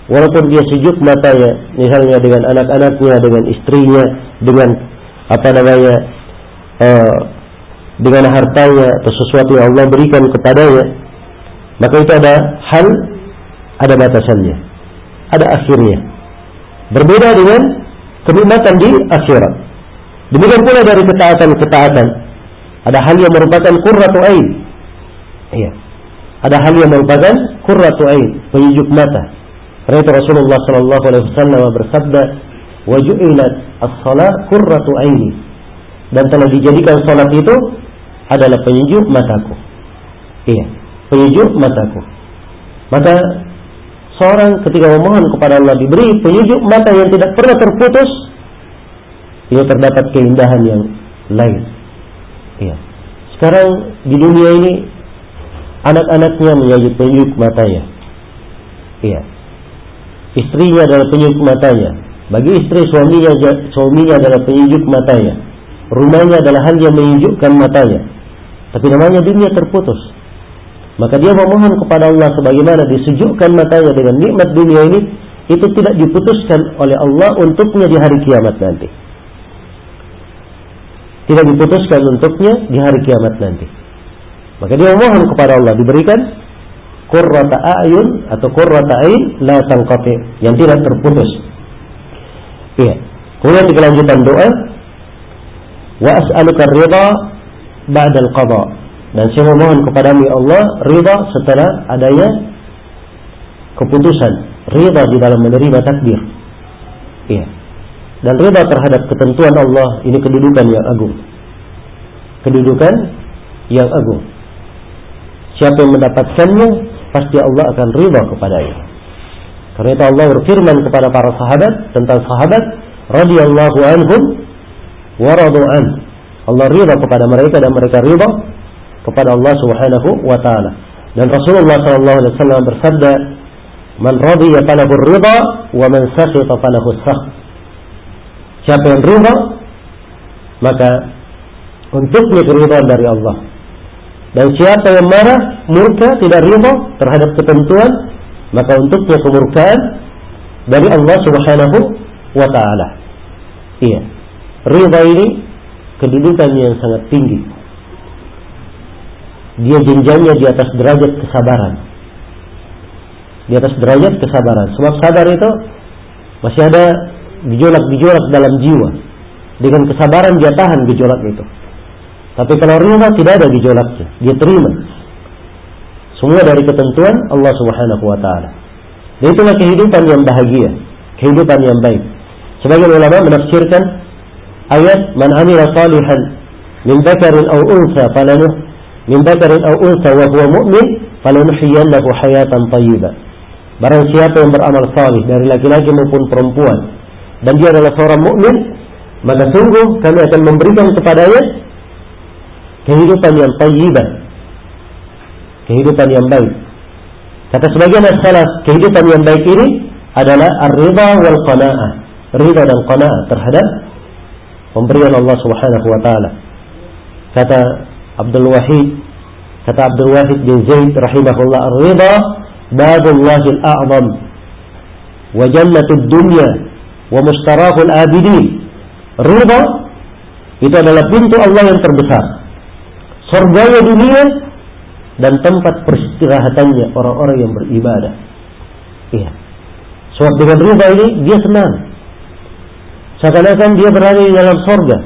walaupun dia sejuk matanya misalnya dengan anak-anaknya dengan istrinya dengan apa namanya uh, dengan hartanya atau sesuatu yang Allah berikan kepadanya maka itu ada hal ada batasannya ada akhirnya. Berbeda dengan kenikmatan di akhirat. Demikian pula dari ketaatan-ketaatan. Ada hal yang merupakan qurratu ain. Iya ada hal yang merupakan qurratu ain penyejuk mata karena Rasulullah Shallallahu Alaihi Wasallam bersabda, wajulat as-salat kurratu aini dan telah dijadikan salat itu adalah penyejuk mataku. Iya, penyejuk mataku. Maka seorang ketika memohon kepada Allah diberi penyejuk mata yang tidak pernah terputus, itu terdapat keindahan yang lain. Iya. Sekarang di dunia ini anak-anaknya menjadi penyejuk matanya. Iya istrinya adalah penyejuk matanya. Bagi istri suaminya suaminya adalah penyejuk matanya. Rumahnya adalah hal yang menyejukkan matanya. Tapi namanya dunia terputus. Maka dia memohon kepada Allah sebagaimana disejukkan matanya dengan nikmat dunia ini, itu tidak diputuskan oleh Allah untuknya di hari kiamat nanti. Tidak diputuskan untuknya di hari kiamat nanti. Maka dia memohon kepada Allah diberikan qurrata a'yun atau qurrata ain la tanqati yang tidak terputus. Iya. Kemudian di kelanjutan doa wa as'aluka ridha ba'da al-qada. Dan saya memohon kepadamu ya Allah ridha setelah adanya keputusan, ridha di dalam menerima takdir. Iya. Dan ridha terhadap ketentuan Allah ini kedudukan yang agung. Kedudukan yang agung. Siapa yang mendapatkannya pasti Allah akan ridha kepadanya. Karena itu Allah berfirman kepada para sahabat tentang sahabat radhiyallahu anhum wa an. Allah ridha kepada mereka dan mereka ridha kepada Allah Subhanahu wa taala. Dan Rasulullah sallallahu alaihi wasallam bersabda, "Man radiya falahu ridha wa man sakhita falahu sakh." Siapa yang ridha maka untuknya keridhaan dari Allah dan siapa yang marah, murka, tidak ridho terhadap ketentuan, maka untuknya kemurkaan dari Allah Subhanahu wa taala. Iya. Ridha ini kedudukan yang sangat tinggi. Dia jenjangnya di atas derajat kesabaran. Di atas derajat kesabaran. Sebab sabar itu masih ada gejolak-gejolak dalam jiwa. Dengan kesabaran dia tahan gejolak itu. Tapi kalau ridha tidak ada gejolaknya, dia terima. Semua dari ketentuan Allah Subhanahu wa taala. Itulah kehidupan yang bahagia, kehidupan yang baik. Sebagian ulama menafsirkan ayat man amila salihan min dzakarin aw unsa falanuh min dzakarin aw unsa wa huwa mu'min falanuhyiyannahu hayatan thayyibah. Barang siapa yang beramal salih dari laki-laki maupun perempuan dan dia adalah seorang mukmin, maka sungguh kami akan memberikan kepadanya kehidupan yang tayyibah, kehidupan yang baik. Kata sebagian salaf, kehidupan yang baik ini adalah ar-ridha wal qanaah. Ridha dan qanaah terhadap pemberian Allah Subhanahu wa taala. Kata Abdul Wahid, kata Abdul Wahid bin Zaid rahimahullah, ar-ridha babullahil a'zam wa jannatud dunya wa mustarahul abidin. Ridha itu adalah pintu Allah yang terbesar surganya dunia dan tempat peristirahatannya orang-orang yang beribadah. Iya. Sebab dengan riba ini dia senang. Seakan-akan dia berada di dalam surga.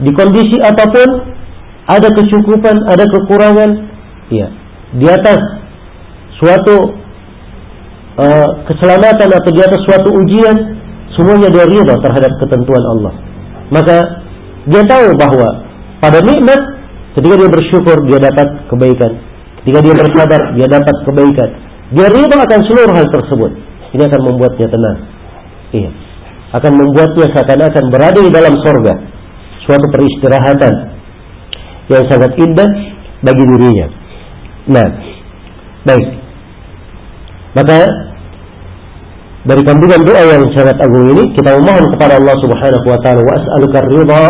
Di kondisi apa pun ada kecukupan, ada kekurangan, iya. Di atas suatu uh, keselamatan atau di atas suatu ujian, semuanya dia riba terhadap ketentuan Allah. Maka dia tahu bahwa pada nikmat Ketika dia bersyukur, dia dapat kebaikan. Ketika dia bersabar, dia dapat kebaikan. Dia ridho akan seluruh hal tersebut. Ini akan membuatnya tenang. Iya. Akan membuatnya seakan-akan berada di dalam sorga. Suatu peristirahatan yang sangat indah bagi dirinya. Nah, baik. Maka dari kandungan doa yang sangat agung ini kita memohon kepada Allah Subhanahu wa taala wa as'aluka ridha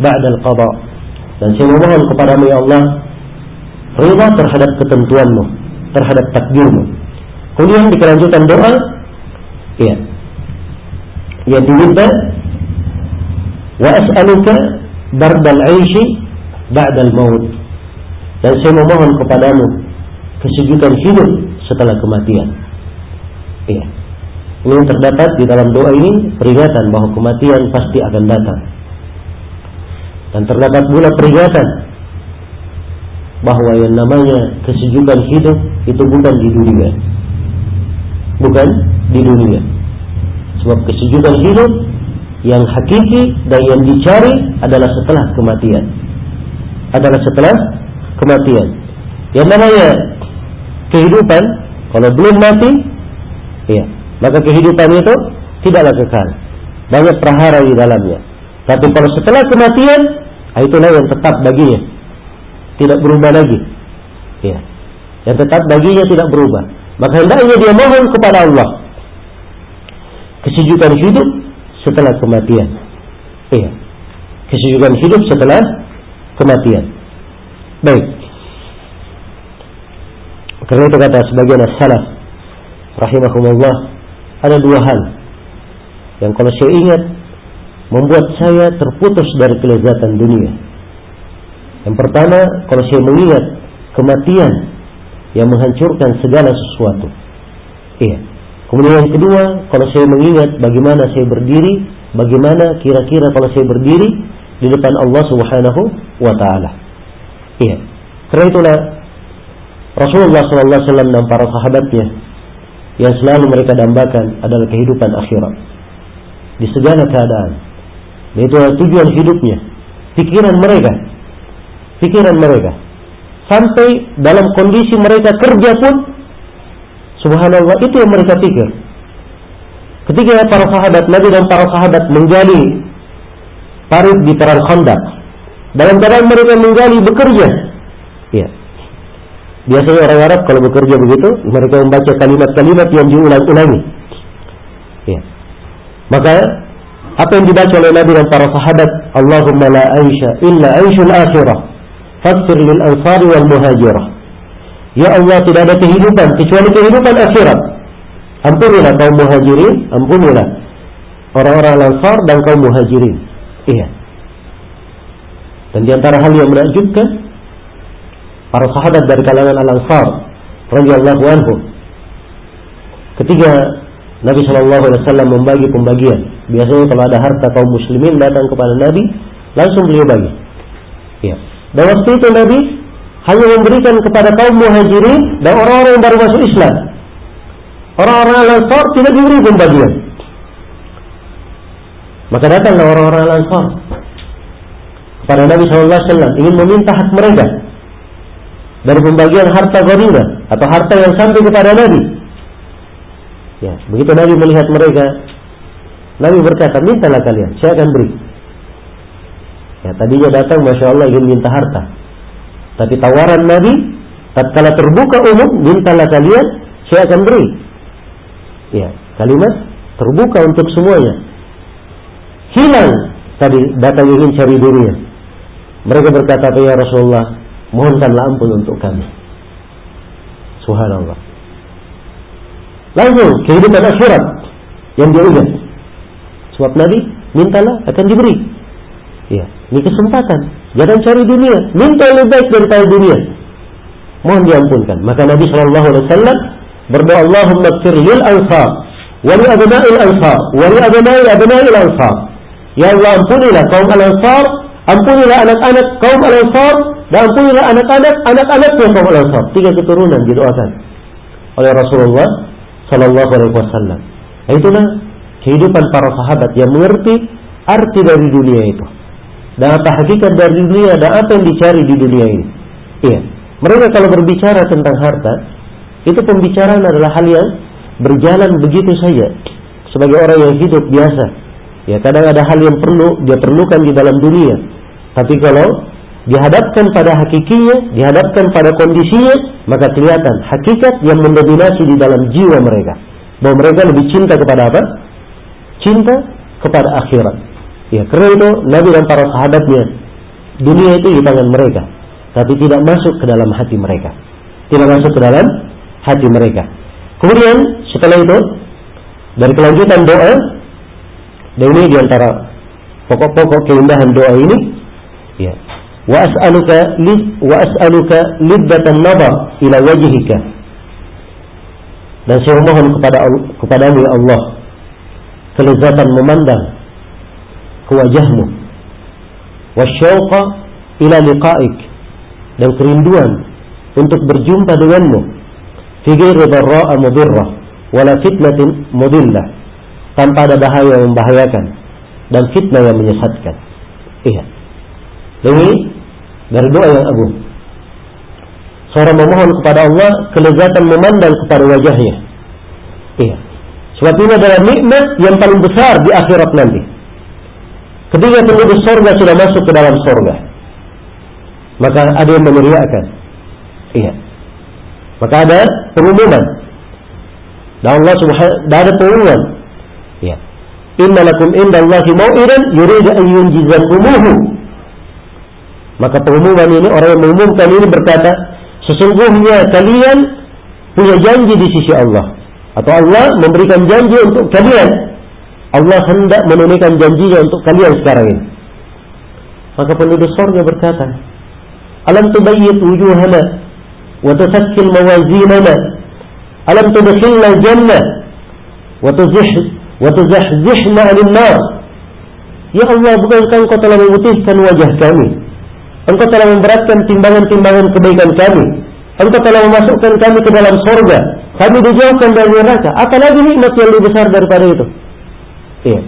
ba'da al-qada dan saya memohon kepadamu ya Allah Ridha terhadap ketentuanmu Terhadap takdirmu. Kemudian dikelanjutkan doa Ya. Yang diminta Wa as'aluka Bardal aishi Ba'dal maut. Dan saya memohon kepadamu Kesejukan hidup setelah kematian. Ya. Ini terdapat di dalam doa ini Peringatan bahwa kematian pasti akan datang dan terdapat pula peringatan bahwa yang namanya kesejukan hidup itu bukan di dunia. Bukan di dunia. Sebab kesejukan hidup yang hakiki dan yang dicari adalah setelah kematian. Adalah setelah kematian. Yang namanya kehidupan kalau belum mati, ya, maka kehidupan itu tidaklah kekal. Banyak prahara di dalamnya. Tapi kalau setelah kematian, ah, itulah yang tetap baginya. Tidak berubah lagi. Ya. Yang tetap baginya tidak berubah. Maka hendaknya dia mohon kepada Allah. Kesejukan hidup setelah kematian. Iya. Kesejukan hidup setelah kematian. Baik. Karena itu kata sebagian salaf rahimahumullah ada dua hal yang kalau saya ingat membuat saya terputus dari kelezatan dunia. Yang pertama, kalau saya mengingat kematian yang menghancurkan segala sesuatu. Iya. Kemudian yang kedua, kalau saya mengingat bagaimana saya berdiri, bagaimana kira-kira kalau saya berdiri di depan Allah Subhanahu wa taala. Iya. Karena itulah Rasulullah SAW dan para sahabatnya yang selalu mereka dambakan adalah kehidupan akhirat di segala keadaan itu tujuan hidupnya. Pikiran mereka. Pikiran mereka. Sampai dalam kondisi mereka kerja pun, subhanallah itu yang mereka pikir. Ketika para sahabat Nabi dan para sahabat menggali parit di perang Khandaq, dalam keadaan mereka menggali bekerja. Ya. Biasanya orang Arab kalau bekerja begitu, mereka membaca kalimat-kalimat yang diulang-ulangi. Ya. Maka apa yang dibaca oleh Nabi dan para sahabat Allahumma la aisha illa aishul akhirah faghfir lil ansari wal muhajirah Ya Allah tidak ada kehidupan kecuali kehidupan akhirat Ampunilah kaum muhajirin, ampunilah orang-orang Ansar dan kaum muhajirin. Iya. Dan di antara hal yang menakjubkan para sahabat dari kalangan Al-Ansar radhiyallahu anhu ketika Nabi Shallallahu Alaihi Wasallam membagi pembagian. Biasanya kalau ada harta kaum muslimin datang kepada Nabi, langsung beliau bagi. Ya. Dan waktu itu Nabi hanya memberikan kepada kaum muhajirin dan orang-orang yang baru masuk Islam. Orang-orang Al-Ansar tidak diberi pembagian. Maka datanglah orang-orang Al-Ansar kepada Nabi SAW ingin meminta hak mereka dari pembagian harta ghanimah atau harta yang sampai kepada Nabi. Ya, begitu Nabi melihat mereka, Nabi berkata, mintalah kalian, saya akan beri. Ya, tadinya datang, masya Allah ingin minta harta, tapi tawaran Nabi, tatkala terbuka umum, mintalah kalian, saya akan beri. Ya, kalimat terbuka untuk semuanya. Hilang tadi datang ingin cari dunia. Mereka berkata, ya Rasulullah, mohonkanlah ampun untuk kami. Subhanallah. Langsung kehidupan akhirat yang dia ingat. Sebab Nabi mintalah akan diberi. Ya, ini kesempatan. Jangan cari dunia, minta lebih baik daripada dunia. Mohon diampunkan. Maka Nabi Shallallahu Alaihi Wasallam berdoa Allahumma kfir lil ansar wa li abna'il ansar wa li abna'i abna'il ansar. Ya Allah ampunilah kaum al-ansar, ampunilah anak-anak kaum al-ansar dan ampunilah anak-anak anak-anaknya kaum al-ansar. Tiga keturunan didoakan oleh Rasulullah Sallallahu Alaihi Wasallam. Itulah kehidupan para sahabat yang mengerti arti dari dunia itu. Dan apa hakikat dari dunia dan apa yang dicari di dunia ini. Iya. Mereka kalau berbicara tentang harta, itu pembicaraan adalah hal yang berjalan begitu saja. Sebagai orang yang hidup biasa. Ya kadang ada hal yang perlu dia perlukan di dalam dunia. Tapi kalau dihadapkan pada hakikinya, dihadapkan pada kondisinya, maka kelihatan hakikat yang mendominasi di dalam jiwa mereka. Bahwa mereka lebih cinta kepada apa? Cinta kepada akhirat. Ya, karena itu Nabi dan para sahabatnya dunia itu di tangan mereka, tapi tidak masuk ke dalam hati mereka. Tidak masuk ke dalam hati mereka. Kemudian setelah itu dari kelanjutan doa dan ini di antara pokok-pokok keindahan doa ini ya lid wa as'aluka liddatan nadar ila wajhika dan saya mohon kepada kepadamu ya Allah kelezatan memandang ke wajahmu. Wasyauqa ila liqa'ik. Dan kerinduan untuk berjumpa denganmu. Fi ghairi dharra'a mudirrah wala fitnatin mudillah tanpa ada bahaya yang membahayakan dan fitnah yang menyesatkan. Iya ini dari doa yang agung. Seorang memohon kepada Allah kelezatan memandang kepada wajahnya. Iya. Sebab ini adalah nikmat yang paling besar di akhirat nanti. Ketika penduduk sorga sudah masuk ke dalam sorga, maka ada yang meneriakkan. Iya. Maka ada pengumuman. Dan Allah subhanahu ada pengumuman. Iya. Inna lakum indallahi mau'idan yuridu an yunjizakumuhu maka pengumuman ini orang yang mengumumkan ini berkata, sesungguhnya kalian punya janji di sisi Allah. Atau Allah memberikan janji untuk kalian. Allah hendak menunaikan janjinya untuk kalian sekarang ini. Maka penduduk surga berkata, Alam tubayyit wujuhana wa tusakkil mawazinana alam tudkhilna jannah wa tuzih wa tuzahzihna 'anil nar Ya Allah bukankah engkau telah memutihkan wajah kami Engkau telah memberatkan timbangan-timbangan kebaikan kami. Engkau telah memasukkan kami ke dalam sorga. Kami dijauhkan dari neraka. Apalagi nikmat yang lebih besar daripada itu. Iya.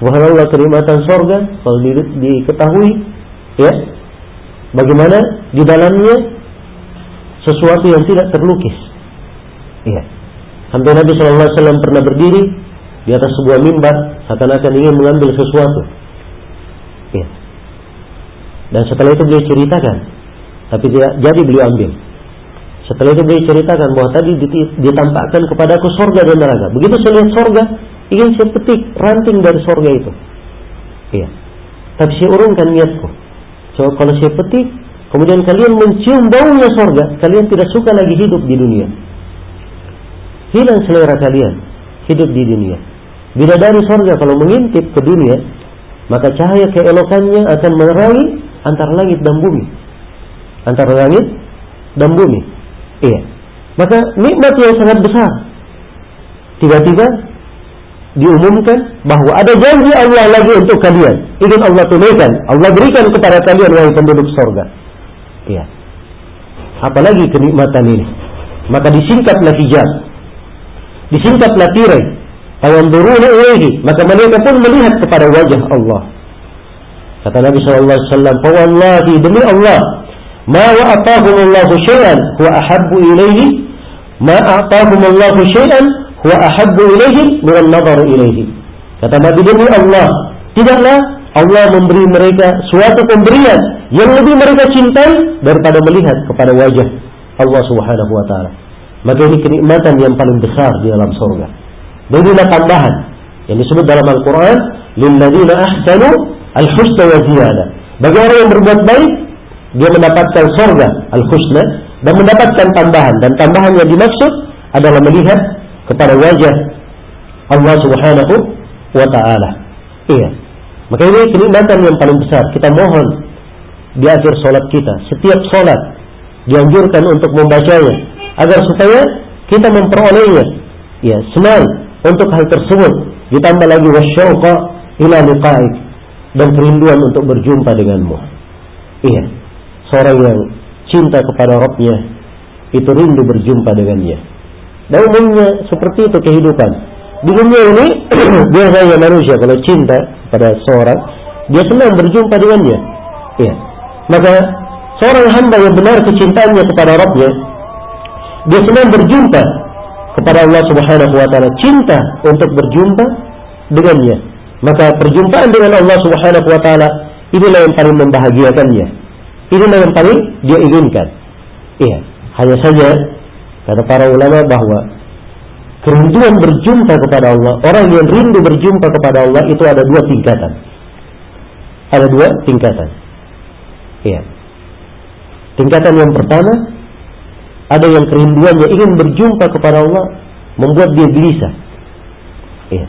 Subhanallah kenikmatan sorga kalau di, diketahui, ya, bagaimana di dalamnya sesuatu yang tidak terlukis. Iya. Sampai Nabi SAW pernah berdiri di atas sebuah mimbar seakan-akan ingin mengambil sesuatu. Dan setelah itu beliau ceritakan, tapi tidak jadi beliau ambil. Setelah itu beliau ceritakan bahwa tadi ditampakkan kepadaku sorga dan neraka. Begitu saya lihat sorga, ingin saya petik ranting dari sorga itu. Iya. Tapi saya urungkan niatku. So, kalau saya petik, kemudian kalian mencium baunya sorga, kalian tidak suka lagi hidup di dunia. hilang selera kalian hidup di dunia. Bidadari sorga kalau mengintip ke dunia, maka cahaya keelokannya akan menerangi antara langit dan bumi. Antara langit dan bumi. Iya. Maka nikmat yang sangat besar. Tiba-tiba diumumkan bahwa ada janji Allah lagi untuk kalian. Ingin Allah tunaikan, Allah berikan kepada kalian wahai penduduk sorga. Iya. Apalagi kenikmatan ini. Maka disingkatlah hijab. Disingkatlah tirai. Tayanzuruna ilaihi. Maka mereka pun melihat kepada wajah Allah. Kata Nabi SAW, Fawallahi demi Allah, ma wa'atahum Allah syai'an huwa ahabbu ilaihi ma a'tahum Allah syai'an huwa ahabbu ilaihi min an-nazar ilaihi. Kata Nabi demi Allah, tidaklah Allah memberi mereka suatu pemberian yang lebih mereka cintai daripada melihat kepada wajah Allah Subhanahu wa taala. Maka ini kenikmatan yang paling besar di dalam surga. Dan inilah tambahan yang disebut dalam Al-Qur'an lilladzina ahsanu al-husna wa ziyadah. Bagi orang yang berbuat baik, dia mendapatkan surga al-husna dan mendapatkan tambahan dan tambahan yang dimaksud adalah melihat kepada wajah Allah Subhanahu wa taala. Iya. Maka ini kenikmatan yang paling besar. Kita mohon di akhir sholat kita, setiap sholat dianjurkan untuk membacanya agar supaya kita memperolehnya. Ya, senang untuk hal tersebut. Ditambah lagi wasyauqa ila liqa'ik dan kerinduan untuk berjumpa denganmu. Iya. Seorang yang cinta kepada Rabbnya itu rindu berjumpa dengannya. Dan umumnya seperti itu kehidupan. Di dunia ini [clears throat] biasanya manusia kalau cinta pada seorang dia senang berjumpa dengannya. Iya. Maka seorang hamba yang benar kecintaannya kepada Rabbnya dia senang berjumpa kepada Allah Subhanahu wa taala, cinta untuk berjumpa dengannya. Maka perjumpaan dengan Allah Subhanahu wa taala inilah yang paling membahagiakannya. Inilah yang paling dia inginkan. Iya, hanya saja kata para ulama bahwa kerinduan berjumpa kepada Allah, orang yang rindu berjumpa kepada Allah itu ada dua tingkatan. Ada dua tingkatan. Iya. Tingkatan yang pertama ada yang kerinduannya ingin berjumpa kepada Allah membuat dia gelisah. Iya.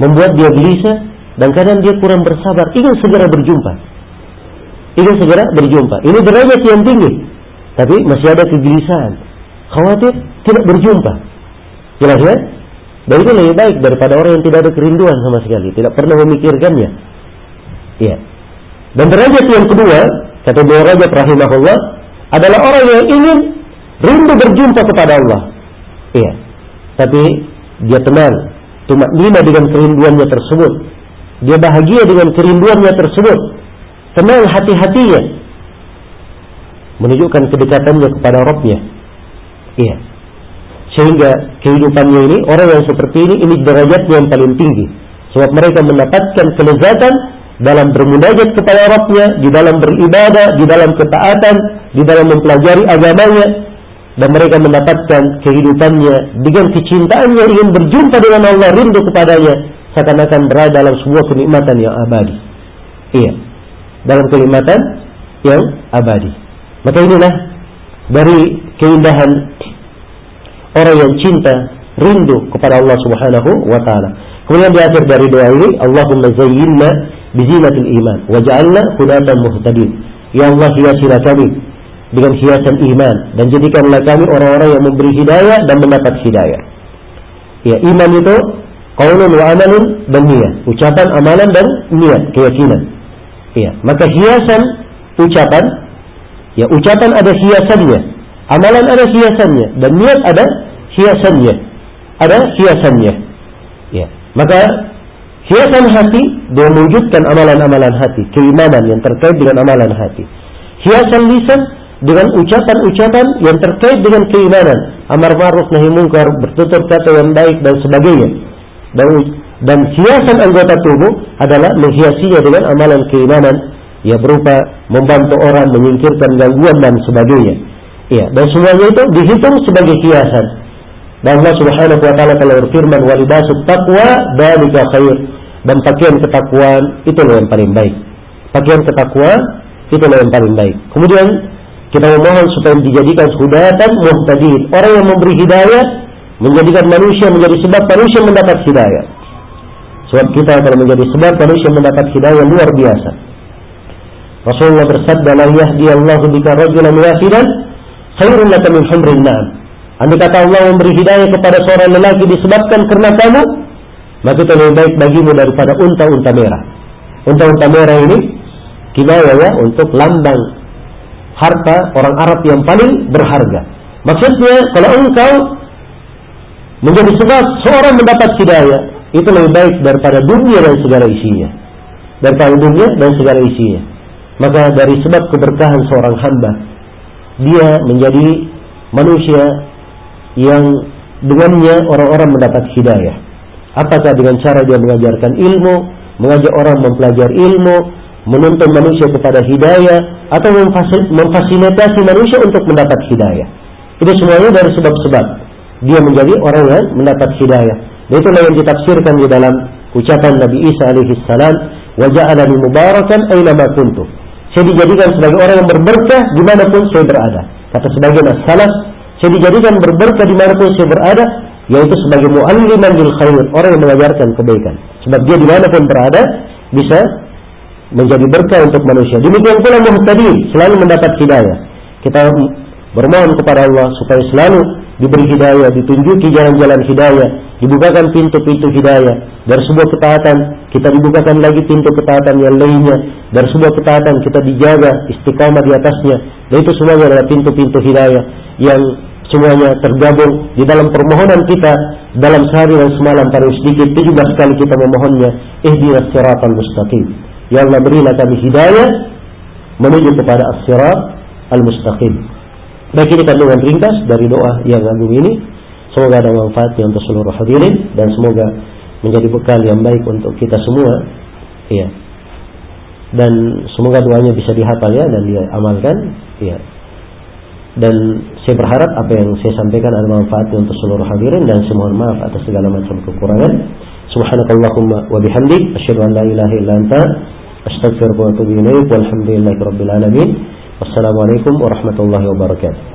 Membuat dia gelisah dan kadang dia kurang bersabar, ingin segera berjumpa. Ingin segera berjumpa. Ini derajat yang tinggi, tapi masih ada kegelisahan. Khawatir tidak berjumpa. Jelas ya? Dan itu lebih baik daripada orang yang tidak ada kerinduan sama sekali, tidak pernah memikirkannya. Iya. Dan derajat yang kedua, kata beliau Rajab rahimahullah, adalah orang yang ingin rindu berjumpa kepada Allah. Iya. Tapi dia tenang, cuma lima dengan kerinduannya tersebut. Dia bahagia dengan kerinduannya tersebut. Tenang hati-hatinya. Menunjukkan kedekatannya kepada Rabbnya. Iya. Sehingga kehidupannya ini, orang yang seperti ini, ini derajatnya yang paling tinggi. Sebab mereka mendapatkan kelezatan dalam bermunajat kepada Rabbnya, di dalam beribadah, di dalam ketaatan, di dalam mempelajari agamanya, dan mereka mendapatkan kehidupannya dengan kecintaannya ingin berjumpa dengan Allah, rindu kepadanya, seakan-akan berada dalam sebuah kenikmatan yang abadi. Iya, dalam kenikmatan yang abadi. Maka inilah dari keindahan orang yang cinta, rindu kepada Allah Subhanahu wa taala. Kemudian di akhir dari doa ini, Allahumma zayyinna bizinatil iman waj'alna hudatan muhtadin. Ya Allah hiasilah kami dengan hiasan iman dan jadikanlah kami orang-orang yang memberi hidayah dan mendapat hidayah. Ya, iman itu qaulun wa amalun dan niat, ucapan, amalan dan niat, keyakinan. Ya, maka hiasan ucapan ya ucapan ada hiasannya, amalan ada hiasannya dan niat ada hiasannya. Ada hiasannya. Ya, maka hiasan hati dia mewujudkan amalan-amalan hati, keimanan yang terkait dengan amalan hati. Hiasan lisan dengan ucapan-ucapan yang terkait dengan keimanan, amar ma'ruf nahi mungkar, bertutur kata yang baik dan sebagainya. Dan dan hiasan anggota tubuh adalah menghiasinya dengan amalan keimanan ya berupa membantu orang menyingkirkan gangguan dan sebagainya. Ya, dan semuanya itu dihitung sebagai hiasan. Dan Allah Subhanahu wa taala telah berfirman wa libasut taqwa dzalika khair. Dan pakaian ketakwaan itu yang paling baik. Pakaian ketakwaan itu yang paling baik. Kemudian kita memohon supaya dijadikan hudatan muhtadin, orang yang memberi hidayah menjadikan manusia menjadi sebab manusia mendapat hidayah. Sebab kita kalau menjadi sebab manusia mendapat hidayah luar biasa. Rasulullah bersabda, "La yahdi Allahu bika rajulan wahidan khairun laka min humrin na'am." Andai kata Allah memberi hidayah kepada seorang lelaki disebabkan karena kamu, maka itu lebih baik bagimu daripada unta-unta merah. Unta-unta merah ini kinayah ya untuk lambang harta orang Arab yang paling berharga. Maksudnya kalau engkau menjadi sebab seorang mendapat hidayah, itu lebih baik daripada dunia dan segala isinya. Daripada dunia dan segala isinya. Maka dari sebab keberkahan seorang hamba, dia menjadi manusia yang dengannya orang-orang mendapat hidayah. Apakah dengan cara dia mengajarkan ilmu, mengajak orang mempelajari ilmu, menuntun manusia kepada hidayah, atau memfasilitasi manusia untuk mendapat hidayah. Itu semuanya dari sebab-sebab dia menjadi orang yang mendapat hidayah. Dan itulah yang ditafsirkan di dalam ucapan Nabi Isa alaihi salam, "Wa ja'alani mubarakan aina kuntu." Saya dijadikan sebagai orang yang berberkah di mana pun saya berada. Kata sebagian as-salaf, saya dijadikan berberkah di mana pun saya berada, yaitu sebagai mu'alliman lil khair, orang yang mengajarkan kebaikan. Sebab dia di mana pun berada, bisa menjadi berkah untuk manusia. Demikian pula muhtadin, selalu mendapat hidayah. Kita bermohon kepada Allah supaya selalu diberi hidayah, ditunjuki jalan-jalan hidayah, dibukakan pintu-pintu hidayah. Dari sebuah ketaatan, kita dibukakan lagi pintu ketaatan yang lainnya. Dari sebuah ketaatan, kita dijaga istiqamah di atasnya. Dan itu semuanya adalah pintu-pintu hidayah yang semuanya tergabung di dalam permohonan kita dalam sehari dan semalam paling sedikit 17 kali kita memohonnya ihdinas siratal mustaqim ya Allah berilah kami hidayah menuju kepada as-sirat al-mustaqim Baik ini kandungan ringkas dari doa yang agung ini. Semoga ada manfaatnya untuk seluruh hadirin dan semoga menjadi bekal yang baik untuk kita semua. Iya. Dan semoga doanya bisa dihafal ya dan dia amalkan. Iya. Dan saya berharap apa yang saya sampaikan ada manfaatnya untuk seluruh hadirin dan saya maaf atas segala macam kekurangan. Subhanakallahumma wa bihamdik asyhadu an la ilaha illa anta astaghfiruka wa atubu ilaik walhamdulillahi rabbil alamin. Wassalamualaikum warahmatullahi wabarakatuh.